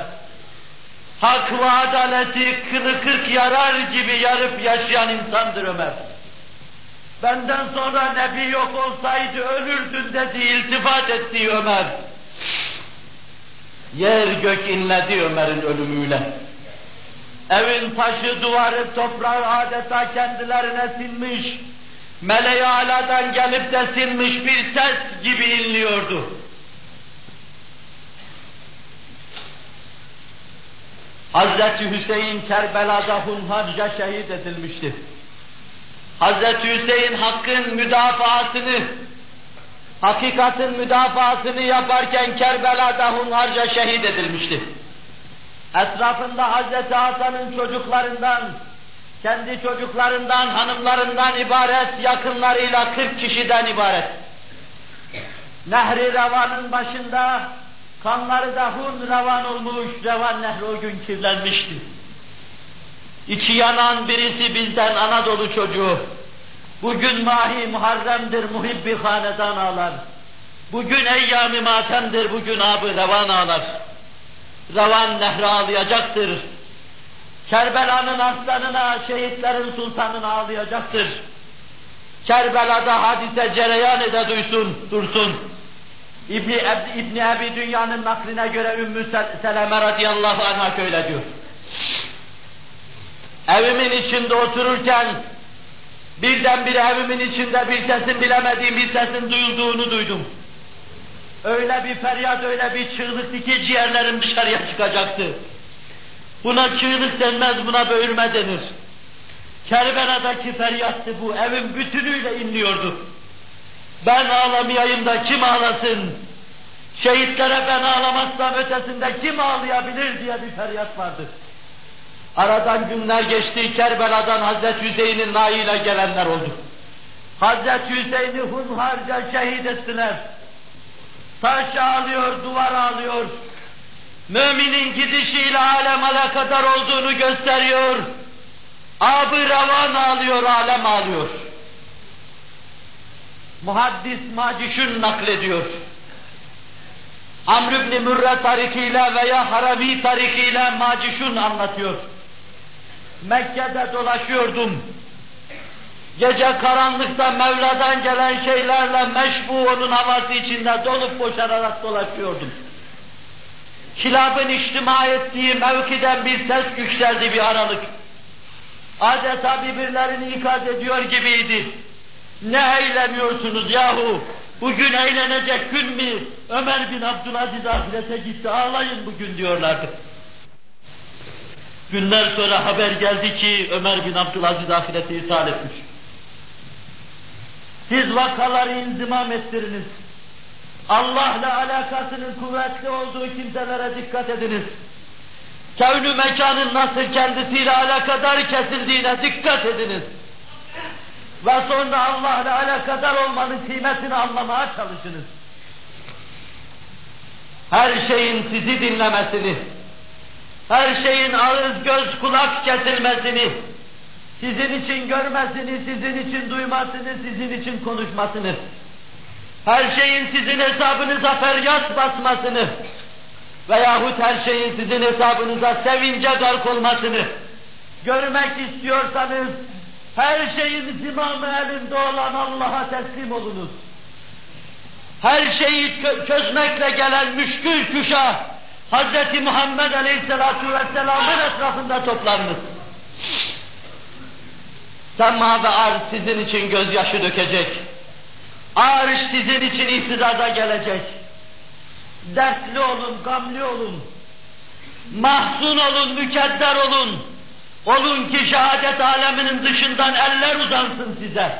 Hak ve adaleti kılı kırk yarar gibi yarıp yaşayan insandır Ömer. Benden sonra Nebi yok olsaydı ölürdün dedi, iltifat etti Ömer. Yer gök inledi Ömer'in ölümüyle. Evin taşı, duvarı, toprağı adeta kendilerine sinmiş, meleği aladan gelip de sinmiş bir ses gibi inliyordu. Hazreti Hüseyin Kerbela'da hunharca şehit edilmiştir. Hazreti Hüseyin hakkın müdafaasını, hakikatin müdafaasını yaparken Kerbela'da hunharca şehit edilmişti. Etrafında Hazreti Hasan'ın çocuklarından, kendi çocuklarından, hanımlarından ibaret, yakınlarıyla 40 kişiden ibaret. Nehri Revan'ın başında kanları da hun revan olmuş, Revan Nehri o gün kirlenmişti. İçi yanan birisi bizden Anadolu çocuğu. Bugün mahi muharremdir, muhibbi hanedan ağlar. Bugün eyyam-ı matemdir, bugün abı revan ağlar. Revan nehri ağlayacaktır. Kerbela'nın aslanına, şehitlerin sultanına ağlayacaktır. Kerbela'da hadise cereyan ede duysun, dursun. İbni, Eb, İbni Ebi Dünya'nın nakline göre Ümmü Seleme radıyallahu anh'a şöyle diyor. Evimin içinde otururken birdenbire evimin içinde bir sesin bilemediğim bir sesin duyulduğunu duydum. Öyle bir feryat, öyle bir çığlık ki ciğerlerim dışarıya çıkacaktı. Buna çığlık denmez, buna böğürme denir. Kerbela'daki feryattı bu, evin bütünüyle inliyordu. Ben ağlamayayım da kim ağlasın? Şehitlere ben ağlamazsam ötesinde kim ağlayabilir diye bir feryat vardı. Aradan günler geçti, Kerbela'dan Hazreti Hüseyin'in naiyle gelenler oldu. Hazreti Hüseyin'i hunharca şehit ettiler. Taş ağlıyor, duvar ağlıyor. Müminin gidişiyle alem alakadar olduğunu gösteriyor. Abı revan ağlıyor, alem ağlıyor. Muhaddis Macişun naklediyor. Amr ibn Mürre tarikiyle veya Haravi tarikiyle Macişun anlatıyor. Mekke'de dolaşıyordum. Gece karanlıkta Mevla'dan gelen şeylerle meşbu onun havası içinde dolup boşanarak dolaşıyordum. Kilabın içtima ettiği mevkiden bir ses yükseldi bir aralık. Adeta birbirlerini ikaz ediyor gibiydi. Ne eğleniyorsunuz yahu? Bugün eğlenecek gün mü? Ömer bin Abdülaziz ahirete gitti, ağlayın bugün diyorlardı. Günler sonra haber geldi ki Ömer bin Abdülaziz ahirete ithal etmiş. Siz vakaları inzimam ettiriniz. Allah'la alakasının kuvvetli olduğu kimselere dikkat ediniz. Kevnü mekanın nasıl kendisiyle alakadar kesildiğine dikkat ediniz. Ve sonra Allah'la alakadar olmanın kıymetini anlamaya çalışınız. Her şeyin sizi dinlemesini, her şeyin ağız, göz, kulak kesilmesini, sizin için görmesini, sizin için duymasını, sizin için konuşmasını, her şeyin sizin hesabınıza feryat basmasını veyahut her şeyin sizin hesabınıza sevince gark olmasını görmek istiyorsanız her şeyin zimamı elinde olan Allah'a teslim olunuz. Her şeyi çözmekle gelen müşkül kuşa Hz. Muhammed Aleyhisselatü Vesselam'ın etrafında toplanmış. Sema ve arz sizin için gözyaşı dökecek. Arş sizin için ihtidada gelecek. Dertli olun, gamli olun. Mahzun olun, mükedder olun. Olun ki şehadet aleminin dışından eller uzansın size.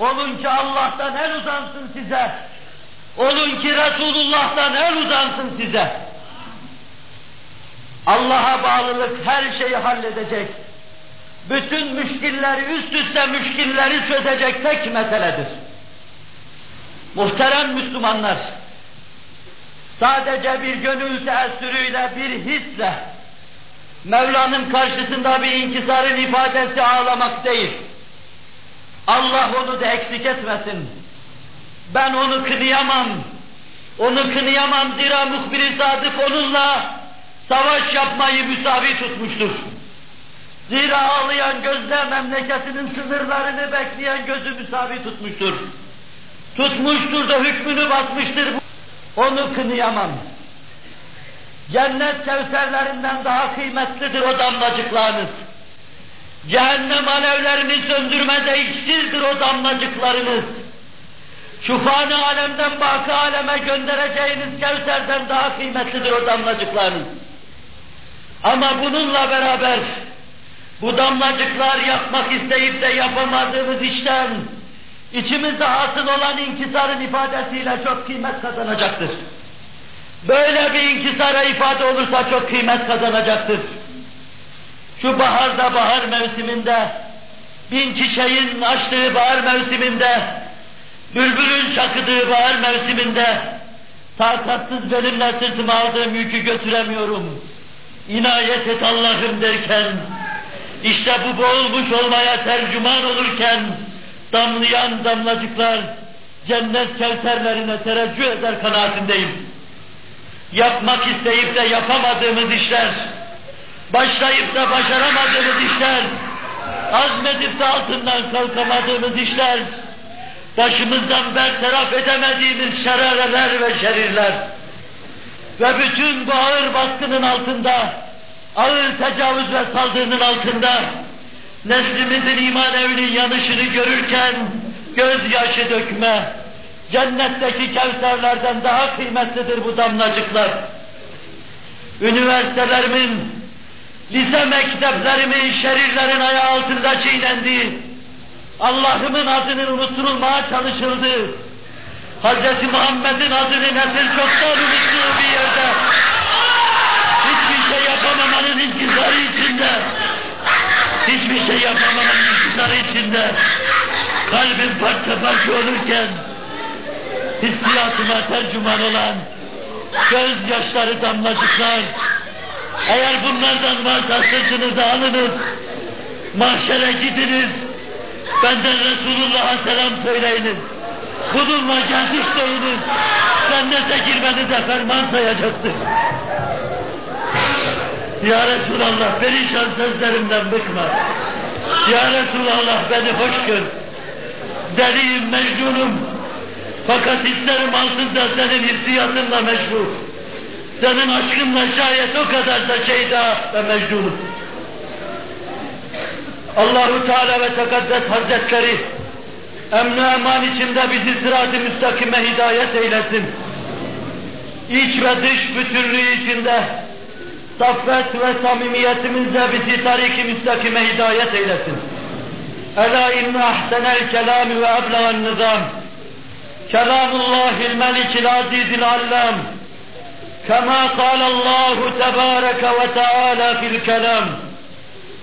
Olun ki Allah'tan el uzansın size. Olun ki Resulullah'tan el uzansın size. Allah'a bağlılık her şeyi halledecek. Bütün müşkilleri, üst üste müşkilleri çözecek tek meseledir. Muhterem Müslümanlar, sadece bir gönül teessürüyle, bir hisle, Mevla'nın karşısında bir inkisarın ifadesi ağlamak değil. Allah onu da eksik etmesin. Ben onu kınıyamam. Onu kınıyamam zira muhbir sadık onunla savaş yapmayı müsavi tutmuştur. Zira ağlayan gözle memleketinin sınırlarını bekleyen gözü müsavi tutmuştur. Tutmuştur da hükmünü basmıştır. Onu kınıyamam. Cennet kevserlerinden daha kıymetlidir o damlacıklarınız. Cehennem alevlerini söndürmede iksirdir o damlacıklarınız. Şu alemden baki aleme göndereceğiniz kevserden daha kıymetlidir o damlacıklarınız. Ama bununla beraber bu damlacıklar yapmak isteyip de yapamadığımız işten içimizde hasıl olan inkisarın ifadesiyle çok kıymet kazanacaktır. Böyle bir inkisara ifade olursa çok kıymet kazanacaktır. Şu baharda, bahar mevsiminde, bin çiçeğin açtığı bahar mevsiminde, bülbülün çakıdığı bahar mevsiminde, takatsız benimle sırtıma aldığım yükü götüremiyorum. İnayet et Allah'ım derken, işte bu boğulmuş olmaya tercüman olurken, damlayan damlacıklar, cennet kevserlerine tereccüh eder kanaatindeyim. Yapmak isteyip de yapamadığımız işler, başlayıp da başaramadığımız işler, azmedip de altından kalkamadığımız işler, başımızdan bertaraf edemediğimiz şerareler ve şerirler ve bütün bu ağır baskının altında, ağır tecavüz ve saldırının altında neslimizin iman evinin yanışını görürken gözyaşı dökme, cennetteki kevserlerden daha kıymetlidir bu damlacıklar. Üniversitelerimin, lise mekteplerimin şerirlerin ayağı altında çiğnendiği, Allah'ımın adının unutulmaya çalışıldığı, Hz. Muhammed'in adını nesil çoktan unuttuğu bir yerde, hiçbir şey yapamamanın inkisarı içinde, hiçbir şey yapamamanın inkisarı içinde, kalbim parça parça olurken, hissiyatıma tercüman olan gözyaşları damlacıklar, eğer bunlardan varsa sırtınızı alınız, mahşere gidiniz, benden Resulullah'a selam söyleyiniz. Bununla geldik deyiniz, cennete girmenize ferman sayacaktır. Ya Resulallah perişan sözlerimden bıkma. Ya Resulallah beni hoş gör. Deliyim, mecnunum. Fakat hislerim altında senin hissiyatınla meşgul. Senin aşkınla şayet o kadar da şeyda ve mecnunum. Allahu Teala ve Tekaddes Hazretleri emni eman içinde bizi sırat-ı müstakime hidayet eylesin. İç ve dış bütünlüğü içinde saffet ve samimiyetimizle bizi tarik-i müstakime hidayet eylesin. Ela inne ahsenel kelami ve eblegan nizam. Kelamullahil melikil azizil allam. كما قال الله تبارك وتعالى في الكلام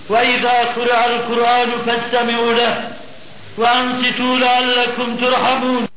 وإذا قرأ القرآن فاستمعوا له وأنصتوا لعلكم ترحمون.